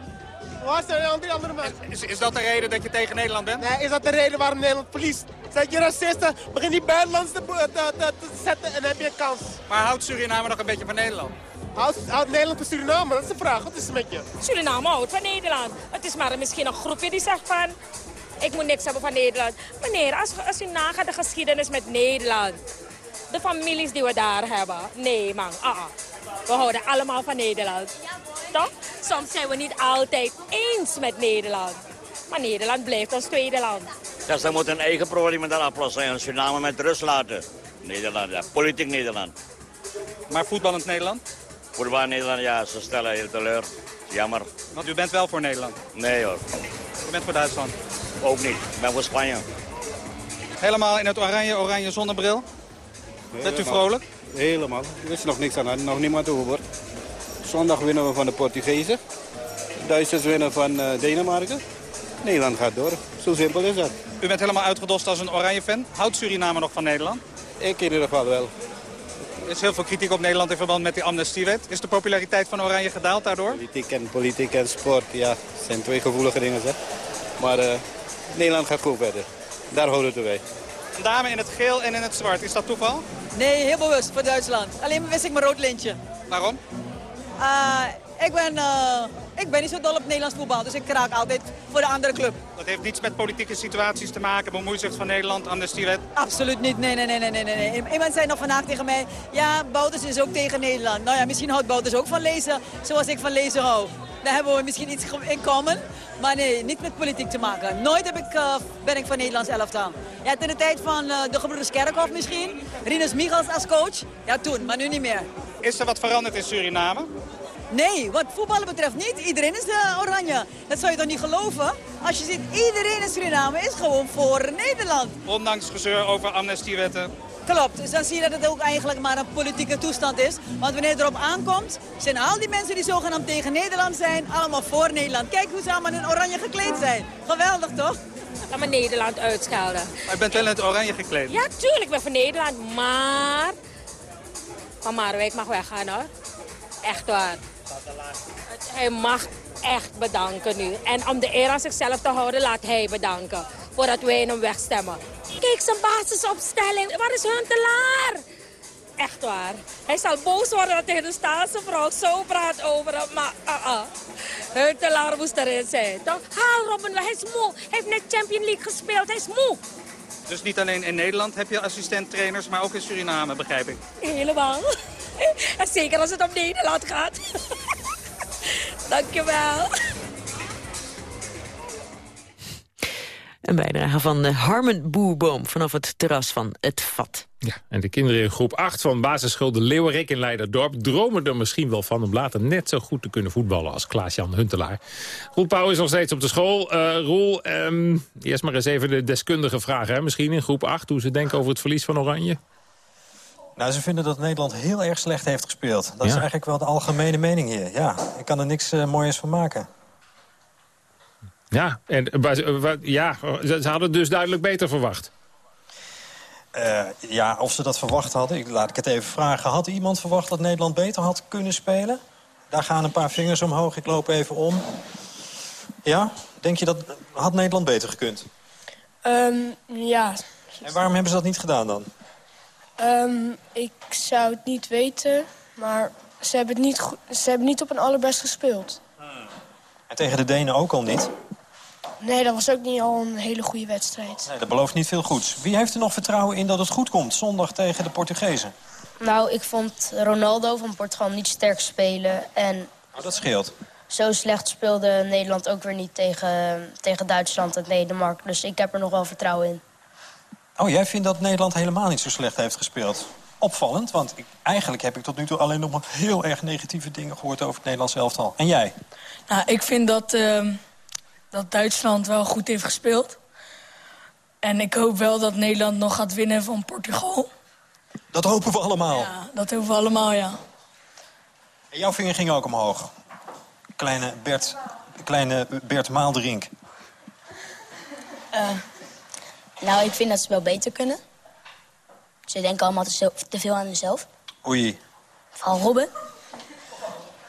Waar zijn die andere mensen?
Is, is dat de reden dat je tegen Nederland bent?
Nee, is dat de reden waarom Nederland verliest? Zeg je racisten, begin die buitenlanders te, te, te, te zetten en dan heb je een kans.
Maar houdt Suriname nog een beetje van Nederland?
Houdt, Nederland van Suriname? Dat is de vraag. Wat is het met je?
Suriname houdt van Nederland. Het is maar misschien een groepje die zegt van... ik moet niks hebben van Nederland. Meneer, als, als u nagaat de geschiedenis met Nederland... de families die we daar hebben... nee man, ah, ah. we houden allemaal van Nederland. Toch? Soms zijn we niet altijd eens met Nederland. Maar Nederland blijft ons tweede land.
Ja, ze moeten een eigen probleem dan oplossen en Suriname met rust laten. Nederland, ja, politiek Nederland.
Maar voetballend Nederland?
Voetbal Nederland, ja, ze stellen heel teleur. Jammer.
Want u bent wel voor Nederland?
Nee hoor.
U bent voor Duitsland?
Ook niet. Ik ben voor Spanje.
Helemaal in het oranje, oranje zonnebril? Bent u vrolijk?
Helemaal. Er is nog niks aan, nog niemand over. Zondag winnen we van de Portugezen. Duitsers winnen van uh, Denemarken. Nederland gaat door. Zo simpel is dat.
U bent helemaal uitgedost als een oranje fan. Houdt Suriname nog van Nederland?
Ik in ieder geval wel.
Er is heel veel kritiek op Nederland in verband met die amnestiewet. Is de populariteit van Oranje gedaald daardoor?
Politiek en, politiek en sport, ja, zijn twee gevoelige dingen. Zeg. Maar uh, Nederland gaat goed verder. Daar houden we bij.
Een dame in het geel en in het zwart, is dat toeval?
Nee, heel bewust voor Duitsland. Alleen wist ik mijn rood lintje.
Waarom?
Uh, ik ben, uh, ik ben niet zo dol op Nederlands voetbal, dus ik kraak altijd voor de andere club.
Dat heeft niets met politieke situaties te maken, bemoeizucht van Nederland, amnestiewet?
Absoluut niet, nee, nee, nee, nee, nee, nee. Iemand zei nog vandaag tegen mij, ja, Bouters is ook tegen Nederland. Nou ja, misschien houdt Bouters ook van lezen, zoals ik van lezen hou. Daar hebben we misschien iets in common. Maar nee, niet met politiek te maken. Nooit heb ik, uh, ben ik van Nederlands elftal. Ja, in de tijd van uh, de gebroeders Kerkhoff misschien. Rinus Michels als coach. Ja, toen, maar nu niet meer.
Is er wat veranderd in Suriname?
Nee, wat voetballen betreft niet. Iedereen is uh, oranje. Dat zou je toch niet geloven? Als je ziet, iedereen in Suriname is gewoon voor Nederland.
Ondanks gezeur over amnestiewetten.
Klopt, dus dan zie je dat het ook eigenlijk maar een politieke toestand is. Want wanneer het erop aankomt, zijn al die mensen die zogenaamd tegen Nederland zijn, allemaal voor Nederland. Kijk hoe ze allemaal in oranje gekleed zijn. Geweldig toch?
Ga maar Nederland uitschelden.
Maar je bent wel in het oranje gekleed?
Ja, tuurlijk, ik ben voor Nederland. Maar... Van Marwijk mag weggaan hoor. Echt waar. Hij mag echt bedanken nu. En om de eer aan zichzelf te houden, laat hij bedanken. Voordat wij hem wegstemmen. Kijk, zijn basisopstelling. Waar is Huntelaar? Echt waar. Hij zal boos worden dat tegen de staatsvrouw zo praat over hem. Maar uh -uh. Huntelaar moest erin zijn. Toch? Haal Robin, hij is moe. Hij heeft net Champions League gespeeld. Hij is moe.
Dus niet alleen in Nederland heb je assistent-trainers, maar ook in Suriname, begrijp ik?
Helemaal. En *laughs* zeker als het om Nederland gaat. *laughs* Dankjewel.
Een bijdrage van eh, Harmen Boerboom vanaf het terras van het Vat.
Ja, en de kinderen in groep 8 van basisschool De Leeuwerik in Leiderdorp... dromen er misschien wel van om later net zo goed te kunnen voetballen... als Klaas-Jan Huntelaar. Roel Pauw is nog steeds op de school. Uh, Roel, um, eerst maar eens even de deskundige vragen. Hè? Misschien in groep 8, hoe ze denken over het verlies van Oranje.
Nou, ze vinden dat Nederland heel erg slecht heeft gespeeld. Dat is eigenlijk wel de algemene mening hier. Ja, ik kan er niks uh, mooiers van maken.
Ja, en, ja, ze hadden het dus duidelijk beter verwacht.
Uh, ja, of ze dat verwacht hadden, ik, laat ik het even vragen. Had iemand verwacht dat Nederland beter had kunnen spelen? Daar gaan een paar vingers omhoog, ik loop even om. Ja? Denk je dat... Had Nederland beter gekund?
Um, ja.
En waarom hebben ze dat niet gedaan dan?
Um, ik zou het niet weten, maar ze hebben, het niet, ze hebben niet op een allerbest gespeeld.
En tegen de Denen ook al niet?
Nee, dat was ook niet al een hele goede wedstrijd.
Nee, dat belooft niet veel goeds. Wie heeft er nog vertrouwen in dat het goed komt zondag tegen de Portugezen?
Nou, ik vond Ronaldo van Portugal niet sterk spelen. En
oh, dat scheelt.
Zo slecht speelde Nederland ook weer niet tegen, tegen Duitsland en Denemarken. Dus ik heb er nog wel vertrouwen in.
Oh, jij vindt dat Nederland helemaal niet zo slecht heeft gespeeld? Opvallend, want ik, eigenlijk heb ik tot nu toe alleen nog maar heel erg negatieve dingen gehoord over het Nederlands elftal. En jij?
Nou, ik vind dat, uh, dat Duitsland wel goed heeft gespeeld. En ik hoop wel dat Nederland nog gaat winnen van Portugal.
Dat hopen we allemaal.
Ja, dat hopen we allemaal, ja.
En jouw vinger ging ook omhoog. Kleine Bert, kleine Bert Maalderink.
Uh, nou, ik vind dat ze wel beter kunnen. Ze denken allemaal te, veel aan zichzelf.
Oei.
Vooral Robben.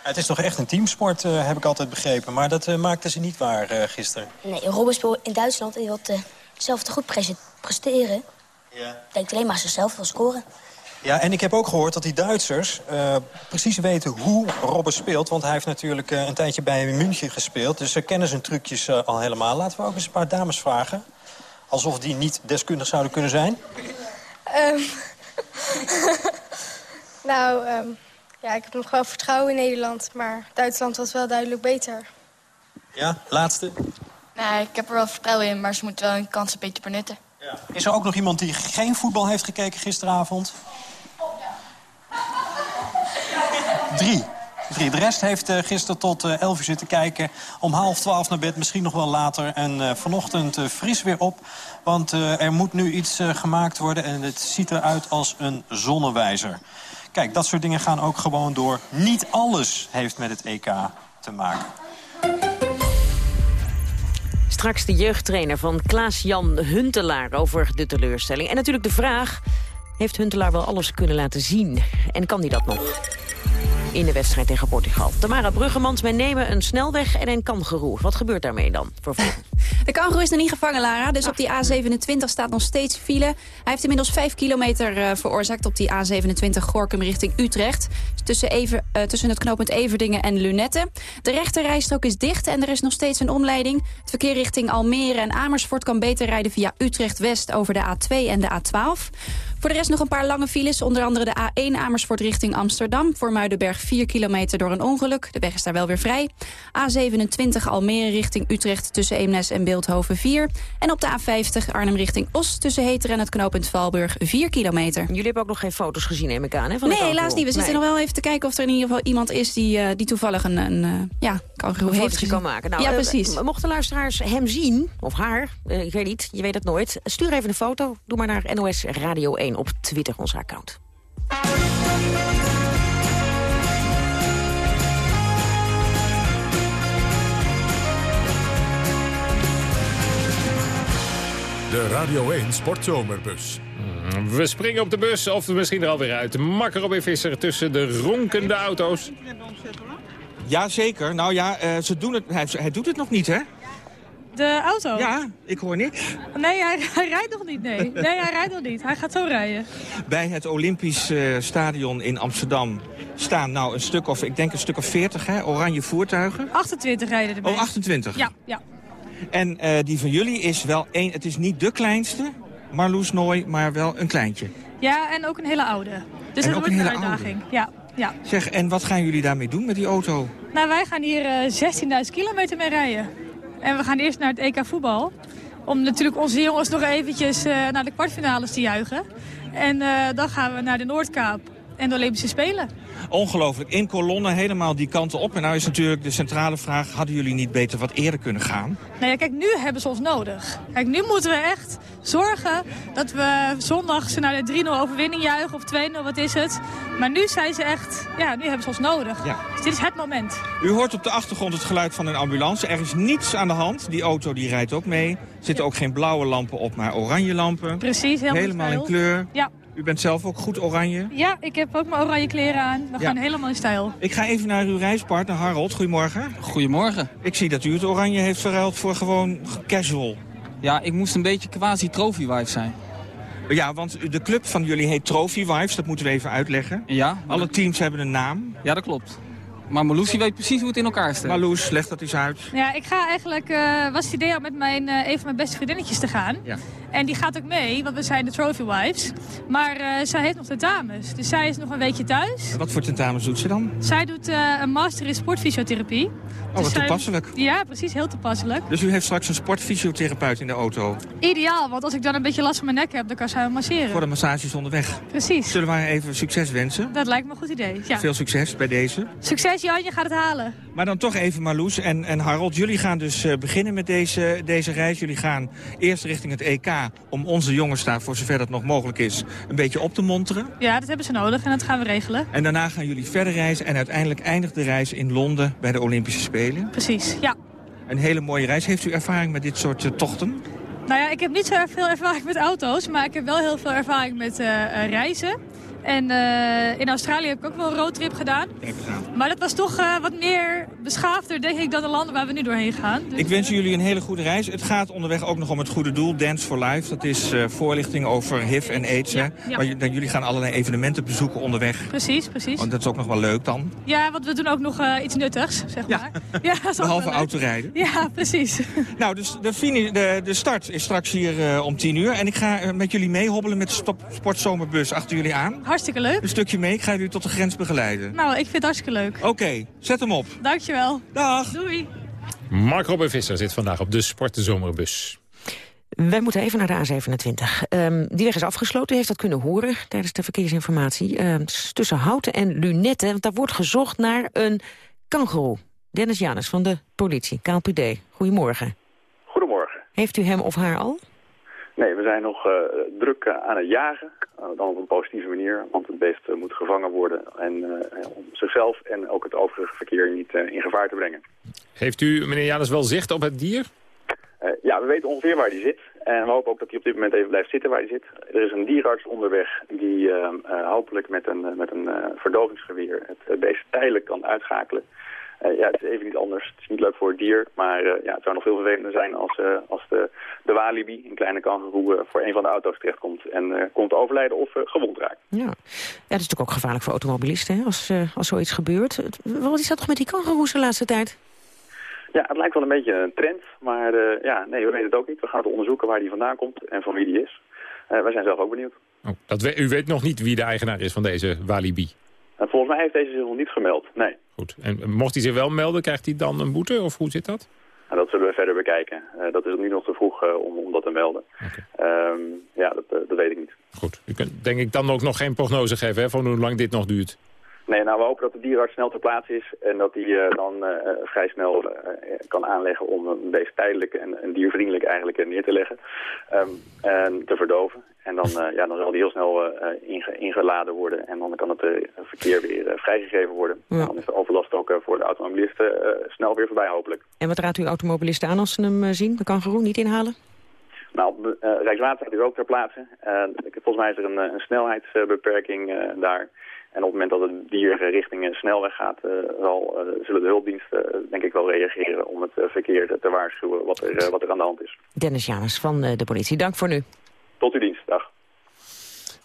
Het is toch echt een teamsport, uh, heb ik altijd begrepen. Maar dat uh, maakten ze niet waar uh, gisteren.
Nee, Robben speelt in Duitsland en wil zelf te goed presteren. Ja. Denkt alleen maar zichzelf wil scoren.
Ja, en ik heb ook gehoord dat die Duitsers precies weten hoe Robben speelt. Want hij heeft natuurlijk een tijdje bij München gespeeld. Dus ze kennen zijn trucjes al helemaal. Laten we ook eens een paar dames vragen. Alsof die niet deskundig zouden kunnen zijn.
Um, *laughs* nou, um, ja, ik heb nog wel vertrouwen in Nederland. Maar Duitsland was wel duidelijk beter.
Ja, laatste?
Nou, ik heb er wel vertrouwen in, maar ze moeten wel hun kans een beetje benutten.
Ja. Is er ook nog iemand die geen voetbal heeft gekeken gisteravond? Drie. Drie. De rest heeft uh, gisteren tot uh, 11 uur zitten kijken. Om half twaalf naar bed, misschien nog wel later. En uh, vanochtend fris weer op. Want er moet nu iets gemaakt worden. En het ziet eruit als een zonnewijzer. Kijk, dat soort dingen gaan ook gewoon door. Niet alles heeft met het EK te maken.
Straks de jeugdtrainer van Klaas-Jan Huntelaar over de teleurstelling. En natuurlijk de vraag, heeft Huntelaar wel alles kunnen laten zien? En kan hij dat nog? In de wedstrijd tegen Portugal. Tamara Bruggemans, wij nemen een snelweg en een kangeroe. Wat gebeurt daarmee dan? *laughs*
De kangeroe is nog niet gevangen, Lara. Dus op die A27 staat nog steeds file. Hij heeft inmiddels 5 kilometer uh, veroorzaakt op die A27 Gorkum richting Utrecht. Tussen, even, uh, tussen het knooppunt Everdingen en Lunette. De rechterrijstrook is dicht en er is nog steeds een omleiding. Het verkeer richting Almere en Amersfoort kan beter rijden via Utrecht-West over de A2 en de A12. Voor de rest nog een paar lange files. Onder andere de A1 Amersfoort richting Amsterdam. Voor Muidenberg 4 kilometer door een ongeluk. De weg is daar wel weer vrij. A27 Almere richting Utrecht tussen Eemnes en Beeldhoven 4. En op de A50 Arnhem richting Os tussen Heter en het knooppunt Valburg 4 kilometer.
Jullie hebben ook nog geen foto's gezien, neem ik aan, hè? Van
nee, helaas niet. We zitten nog wel even te kijken of er in ieder geval iemand is... die, uh, die toevallig een, een uh, ja, heeft gezien.
kan maken. Nou,
ja,
uh,
precies.
mochten luisteraars hem zien, of haar, ik weet niet, je weet het nooit... stuur even een foto, doe maar naar NOS Radio 1 op Twitter, ons account.
De Radio 1 Sportzomerbus.
We springen op de bus, of misschien er alweer uit. Makker Robin Visser tussen de ronkende auto's.
Jazeker. Nou ja, uh, ze doen het, hij, hij doet het nog niet, hè?
De auto?
Ja, ik hoor niks.
Nee, hij, hij, rijdt nog niet, nee. Nee, hij rijdt nog niet. Hij gaat zo rijden.
Bij het Olympisch uh, Stadion in Amsterdam staan nou een stuk of, ik denk een stuk of 40, hè, oranje voertuigen.
28 rijden erbij.
Oh, 28?
Ja, ja.
En uh, die van jullie is wel één, het is niet de kleinste, Marloes Nooy, maar wel een kleintje.
Ja, en ook een hele oude. Dus
en
dat wordt
een
een
hele
uitdaging.
oude.
Ja, ja.
Zeg, en wat gaan jullie daarmee doen met die auto?
Nou, wij gaan hier uh, 16.000 kilometer mee rijden. En we gaan eerst naar het EK voetbal. Om natuurlijk onze jongens nog eventjes uh, naar de kwartfinales te juichen. En uh, dan gaan we naar de Noordkaap en de Olympische Spelen.
Ongelooflijk. In kolonnen helemaal die kanten op. En nou is natuurlijk de centrale vraag... hadden jullie niet beter wat eerder kunnen gaan?
Nou ja, kijk, nu hebben ze ons nodig. Kijk, nu moeten we echt zorgen dat we zondag ze naar de 3-0 overwinning juichen. Of 2-0, wat is het. Maar nu zijn ze echt... Ja, nu hebben ze ons nodig.
Ja.
Dus dit is het moment.
U hoort op de achtergrond het geluid van een ambulance. Er is niets aan de hand. Die auto die rijdt ook mee. Er zitten ook geen blauwe lampen op, maar oranje lampen.
Precies, helemaal,
Helemaal in kleur.
Ja.
U bent zelf ook goed oranje.
ja, ik heb ook mijn oranje kleren aan. We
Ja.
gaan helemaal in stijl.
Ik ga even naar uw reispartner Harold. Goedemorgen.
Goedemorgen.
Ik zie dat u het oranje heeft verruild voor gewoon casual.
Ja, ik moest een beetje quasi trophy wife zijn.
Ja, want de club van jullie heet Trophy Wives. Dat moeten we even uitleggen.
Ja.
Alle teams hebben een naam.
Ja, dat klopt. Maar Marloes weet precies hoe het in elkaar steekt.
Marloes, leg dat eens uit.
Ja, ik ga eigenlijk, eh, was het idee om met mijn, eh, een van mijn beste vriendinnetjes te gaan.
Ja.
En die gaat ook mee, want we zijn de Trophy Wives. Maar eh, zij heeft nog de dames, dus zij is nog een weekje thuis.
Wat voor tentamens doet ze dan?
Zij doet eh, een master in sportfysiotherapie.
Oh, wat
Dus zij-
toepasselijk.
Ja, precies, heel toepasselijk.
Dus u heeft straks een sportfysiotherapeut in de auto.
Ideaal, want als ik dan een beetje last van mijn nek heb, dan kan zij me masseren.
Voor de massages onderweg.
Precies.
Zullen we haar even succes wensen?
Dat lijkt me een goed idee. Ja.
Veel succes bij deze.
Succes Je gaat het halen.
Maar dan toch even Marloes en, en Harold. Jullie gaan dus eh, beginnen met deze, deze reis. Jullie gaan eerst richting het EK om onze jongens daar, voor zover dat nog mogelijk is, een beetje op te monteren.
Ja, dat hebben ze nodig en dat gaan we regelen.
En daarna gaan jullie verder reizen en uiteindelijk eindigt de reis in Londen bij de Olympische Spelen.
Precies, ja.
Een hele mooie reis. Heeft u ervaring met dit soort eh, tochten?
Nou ja, ik heb niet zo veel ervaring met auto's, maar ik heb wel heel veel ervaring met eh, reizen. En eh, in Australië heb ik ook wel een roadtrip gedaan. Maar dat was toch eh, wat meer beschaafder, denk ik, dan de landen waar we nu doorheen gaan. Dus,
Ik wens jullie een hele goede reis. Het gaat onderweg ook nog om het goede doel, Dance for Life. Dat is eh, voorlichting over HIV en AIDS. hè?
Ja, ja.
Maar j- dan- jullie gaan allerlei evenementen bezoeken onderweg.
Precies, precies.
Want dat is ook nog wel leuk dan.
Ja, want we doen ook nog eh, iets nuttigs, zeg maar. *laughs* Ja, ook
Behalve autorijden.
Ja, precies. *laughs*
Nou, dus de, fini- de, de start is straks hier eh, om 10 uur. En ik ga eh, met jullie meehobbelen met de sportzomerbus achter jullie aan.
Hartstikke leuk.
Een stukje mee. Ik ga jullie tot de grens begeleiden.
Nou, ik vind het hartstikke leuk.
Oké, zet hem op.
Dankjewel.
Dag.
Doei.
Mark Robin Visser zit vandaag op de Sportzomerbus.
Wij moeten even naar de A27. Ehm, die weg is afgesloten, u heeft dat kunnen horen tijdens de verkeersinformatie. Ehm, tussen Houten en Lunetten, want daar wordt gezocht naar een kangoeroe. Dennis Janus van de politie, KLPD. Goedemorgen.
Goedemorgen.
Heeft u hem of haar al?
Nee, we zijn nog eh, druk eh, aan het jagen. Eh, dan op een positieve manier, want het beest moet gevangen worden. En om zichzelf en ook het overige verkeer niet in gevaar te brengen.
Heeft u, meneer Janus, wel zicht op het dier?
Ja, we weten ongeveer waar die zit. En we hopen ook dat hij op dit moment even blijft zitten waar hij zit. Er is een dierarts onderweg die hopelijk met een, met een verdovingsgeweer het beest tijdelijk kan uitschakelen. Eh, ja, het is even niet anders. Het is niet leuk voor het dier, maar eh, ja, het zou nog veel vervelender zijn als, eh, als de, de walibi, een kleine kangoeroe, eh, voor een van de auto's terechtkomt en eh, komt overlijden of gewond raakt.
Ja. ja, dat is natuurlijk ook gevaarlijk voor automobilisten hè, als, eh, als zoiets gebeurt. Wat is dat toch met die kangoeroes de laatste tijd?
Ja, het lijkt wel een beetje een trend, maar eh, ja, nee, we weten het ook niet. We gaan het onderzoeken waar die vandaan komt en van wie die is. Eh, wij zijn zelf ook benieuwd.
Oh, dat we, u weet nog niet wie de eigenaar is van deze walibi.
En volgens mij heeft deze zich nog niet gemeld, nee.
Goed. En mocht hij zich wel melden, krijgt hij dan een boete? Of hoe zit dat?
En dat zullen we verder bekijken. Eh, dat is nu nog te vroeg eh, om, om dat te melden. Ehm, ja, dat, eh, dat weet ik niet.
Goed. U kunt denk ik dan ook nog geen prognose geven hè, van hoe lang dit nog duurt.
Nee, nou, we hopen dat de dierenarts snel ter plaatse is en dat hij eh, dan eh, eh, vrij snel kan aanleggen om een beest tijdelijk en, en diervriendelijk eigenlijk neer te leggen ehm, en te verdoven. En dan, ja, dan zal die heel snel inge- ingeladen worden en dan kan het verkeer weer vrijgegeven worden.
Ja.
En dan is de overlast ook voor de automobilisten snel weer voorbij hopelijk.
En wat raadt u automobilisten aan als ze hem zien? De kangoeroe niet inhalen?
Nou, eh Rijkswaterstaat is ook ter plaatse. Volgens mij is er een, een snelheidsbeperking daar. En op het moment dat het dier richting een snelweg gaat, eh, zal, eh, zullen de hulpdiensten eh, denk ik wel reageren om het verkeer te, waarschuwen wat er, wat er aan de hand is.
Dennis Janus van eh, de politie, dank voor nu.
Tot uw dienst, dag.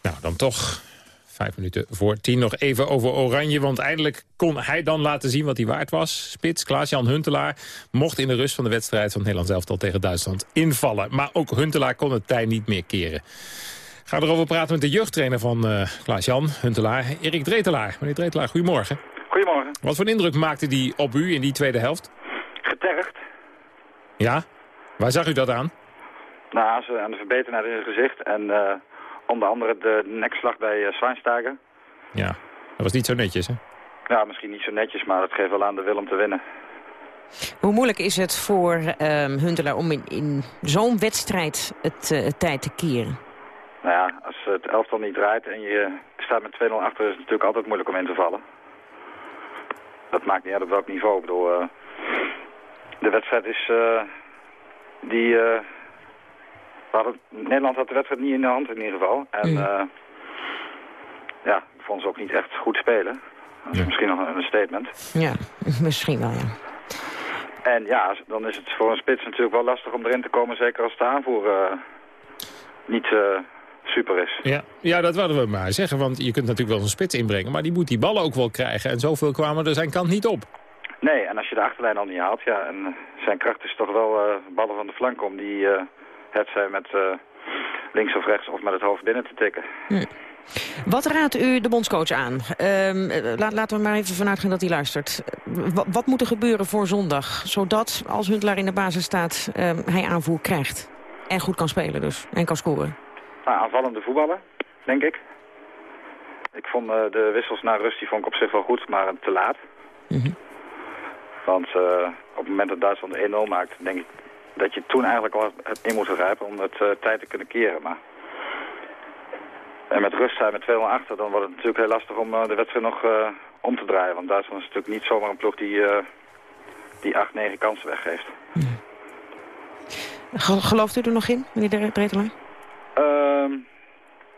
Nou, dan toch vijf minuten voor tien nog even over Oranje. Want eindelijk kon hij dan laten zien wat hij waard was. Spits Klaas-Jan Huntelaar mocht in de rust van de wedstrijd van het Nederlands elftal tegen Duitsland invallen. Maar ook Huntelaar kon het tij niet meer keren. Ik ga erover praten met de jeugdtrainer van eh Klaas-Jan Huntelaar, Erik Dretelaar. Meneer Dretelaar, goedemorgen.
Goedemorgen.
Wat voor indruk maakte die op u in die tweede helft?
Getergd.
Ja? Waar zag u dat aan?
Nou, aan, aan de verbeterheid in het gezicht. En eh, onder andere de nekslag bij uh.
Ja, dat was niet zo netjes, hè?
Ja, misschien niet zo netjes, maar het geeft wel aan de wil om te winnen.
Hoe moeilijk is het voor um, Huntelaar om in, in zo'n wedstrijd het, uh, het tijd te keren?
Nou ja, als het elftal niet draait en je staat met 2-0 achter... is het natuurlijk altijd moeilijk om in te vallen. Dat maakt niet uit op welk niveau. Ik bedoel, uh, de wedstrijd is... Uh, die... Hadden, Nederland had de wedstrijd niet in de hand in ieder geval. En mm. ja, ik vond ze ook niet echt goed spelen. Dat is ja. misschien nog een statement.
Ja, *laughs* misschien wel, ja.
En ja, dan is het voor een spits natuurlijk wel lastig om erin te komen. Zeker als de aanvoer uh, niet uh, super is.
Ja. ja, dat wilden we maar zeggen. Want je kunt natuurlijk wel een spits inbrengen. Maar die moet die ballen ook wel krijgen. En zoveel kwamen er zijn kant niet op.
Nee, en als je de achterlijn al niet haalt. Ja, en zijn kracht is toch wel uh, ballen van de flank om die het zijn met links of rechts of met het hoofd binnen te tikken.
Hm. Wat raadt u de bondscoach aan? Um, laat, laten we maar even vanuit gaan dat hij luistert. W wat moet er gebeuren voor zondag? Zodat, als Huntelaar in de basis staat, um, hij aanvoer krijgt. En goed kan spelen dus. En kan scoren.
Nou, aanvallende voetballen, denk ik. Ik vond uh, de wissels naar rust die vond ik op zich wel goed, maar te laat. Mm -hmm. Want uh, op het moment dat Duitsland 1-0 maakt, denk ik dat je toen eigenlijk al in moet grijpen om het uh, tijd te kunnen keren. Maar en met rust zijn met 2-0 achter, dan wordt het natuurlijk heel lastig om uh, de wedstrijd nog uh, om te draaien. Want Duitsland is natuurlijk niet zomaar een ploeg die, uh, die 8, 9 kansen weggeeft.
Nee. Gelooft u er nog in, meneer de Bretelaar?
Uh,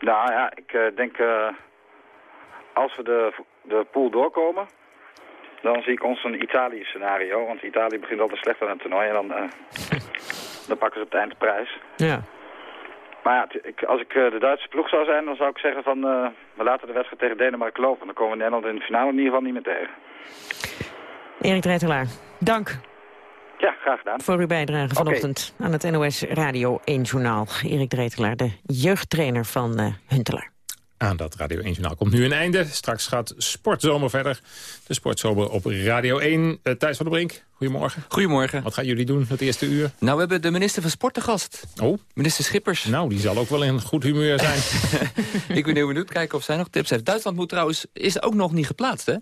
nou ja, ik denk als we de, de pool doorkomen, dan zie ik ons een Italië-scenario. Want Italië begint altijd slecht aan het toernooi en dan, *laughs* dan pakken ze op het eind de prijs.
Ja.
Maar ja, ik, als ik de Duitse ploeg zou zijn, dan zou ik zeggen van... Uh, we laten de wedstrijd tegen Denemarken lopen. Dan komen we Nederland in de finale in ieder geval niet meer tegen.
Erik Dreitelaar, dank.
Ja, graag gedaan.
Voor uw bijdrage vanochtend okay. aan het NOS Radio 1 Journaal. Erik Dreitelaar, de jeugdtrainer van uh, Huntelaar.
Aan dat Radio 1 Journaal komt nu een einde. Straks gaat Sportzomer verder. De Sportzomer op Radio 1. Uh, Thijs van der Brink, goedemorgen.
Goedemorgen.
Wat gaan jullie doen het eerste uur?
Nou, we hebben de minister van Sport te gast.
Oh.
Minister Schippers.
Nou, die zal ook wel in goed humeur zijn. *laughs*
Ik ben heel benieuwd. Kijken of zij nog tips heeft. Duitsland moet trouwens, is ook nog niet geplaatst, hè?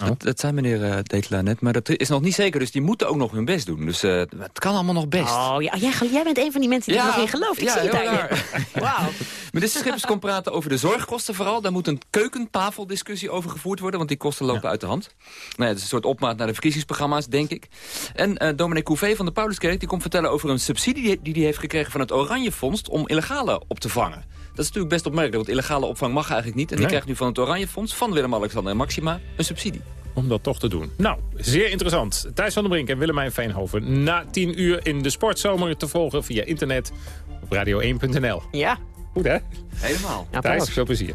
Oh. Dat, dat zei meneer uh, Detela net, maar dat is nog niet zeker. Dus die moeten ook nog hun best doen. Dus uh, het kan allemaal nog best.
Oh, ja, jij, jij bent een van die mensen die ja, er nog in gelooft. Ik
ja,
zie het daar. *laughs*
Wauw. *laughs* Minister Schippers komt praten over de zorgkosten vooral. Daar moet een keukentafeldiscussie over gevoerd worden, want die kosten lopen ja. uit de hand. Nou ja, het is een soort opmaat naar de verkiezingsprogramma's, denk ik. En uh, Dominique Couvé van de Pauluskerk die komt vertellen over een subsidie die hij heeft gekregen van het Oranje Fonds om illegale op te vangen. Dat is natuurlijk best opmerkelijk, want illegale opvang mag eigenlijk niet. En die nee. krijgt nu van het Oranje Fonds, van Willem-Alexander en Maxima, een subsidie
om dat toch te doen. Nou, zeer interessant. Thijs van der Brink en Willemijn Veenhoven. Na tien uur in de sportzomer te volgen via internet op radio1.nl.
Ja.
Goed, hè?
Helemaal.
Ja, Thijs, veel plezier.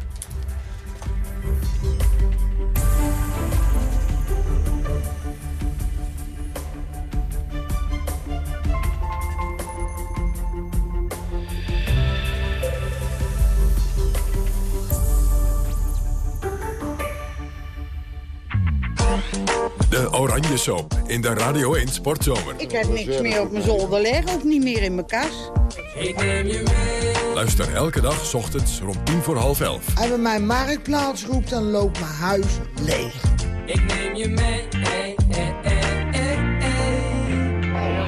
De Oranje Soap in de Radio 1 Sportzomer.
Ik heb niks meer op mijn zolder liggen, ook niet meer in mijn kas. Ik neem
je mee. Luister elke dag, s ochtends, rond tien voor half elf.
Als je mijn marktplaats roept, dan loopt mijn huis leeg. Ik neem je mee, hey, hey, hey, hey.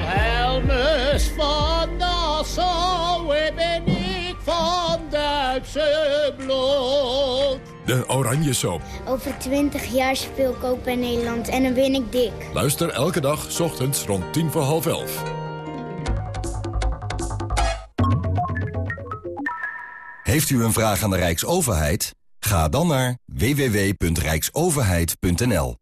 Helmes van Nassau, ben ik van Duitse bloed.
De Oranje Soap.
Over twintig jaar speel ik ook bij Nederland en dan win ik dik.
Luister elke dag, s ochtends, rond tien voor half elf.
Heeft u een vraag aan de Rijksoverheid? Ga dan naar www.rijksoverheid.nl.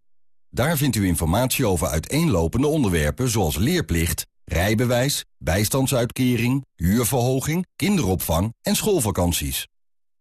Daar vindt u informatie over uiteenlopende onderwerpen zoals leerplicht, rijbewijs, bijstandsuitkering, huurverhoging, kinderopvang en schoolvakanties.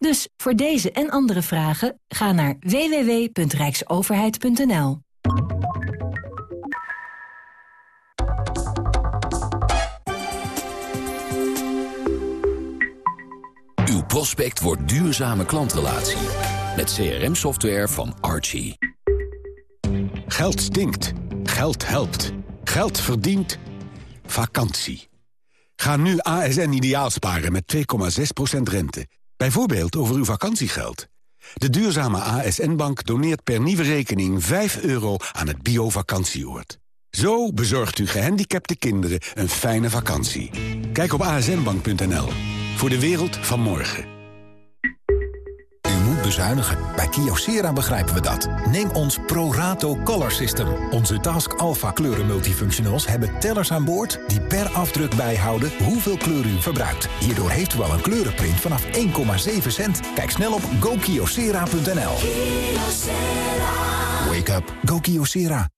Dus voor deze en andere vragen ga naar www.rijksoverheid.nl.
Uw prospect wordt duurzame klantrelatie met CRM-software van Archie.
Geld stinkt. Geld helpt. Geld verdient. Vakantie. Ga nu ASN ideaal sparen met 2,6% rente. Bijvoorbeeld over uw vakantiegeld. De duurzame ASN-bank doneert per nieuwe rekening 5 euro aan het bio-vakantieoord. Zo bezorgt u gehandicapte kinderen een fijne vakantie. Kijk op asnbank.nl. Voor de wereld van morgen.
Bezuinigen. Bij Kyocera begrijpen we dat. Neem ons ProRato Color System. Onze Task Alpha kleuren multifunctionals hebben tellers aan boord... die per afdruk bijhouden hoeveel kleur u verbruikt. Hierdoor heeft u al een kleurenprint vanaf 1,7 cent. Kijk snel op gokyocera.nl. Wake up. Go Kyocera.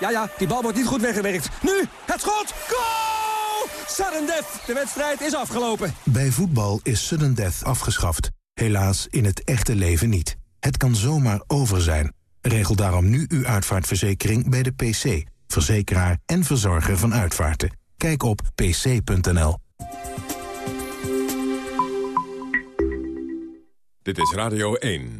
Ja, ja, die bal wordt niet goed weggewerkt. Nu, het schot! Goal! Sudden death. De wedstrijd is afgelopen.
Bij voetbal is sudden death afgeschaft. Helaas in het echte leven niet. Het kan zomaar over zijn. Regel daarom nu uw uitvaartverzekering bij de PC. Verzekeraar en verzorger van uitvaarten. Kijk op pc.nl.
Dit is Radio 1.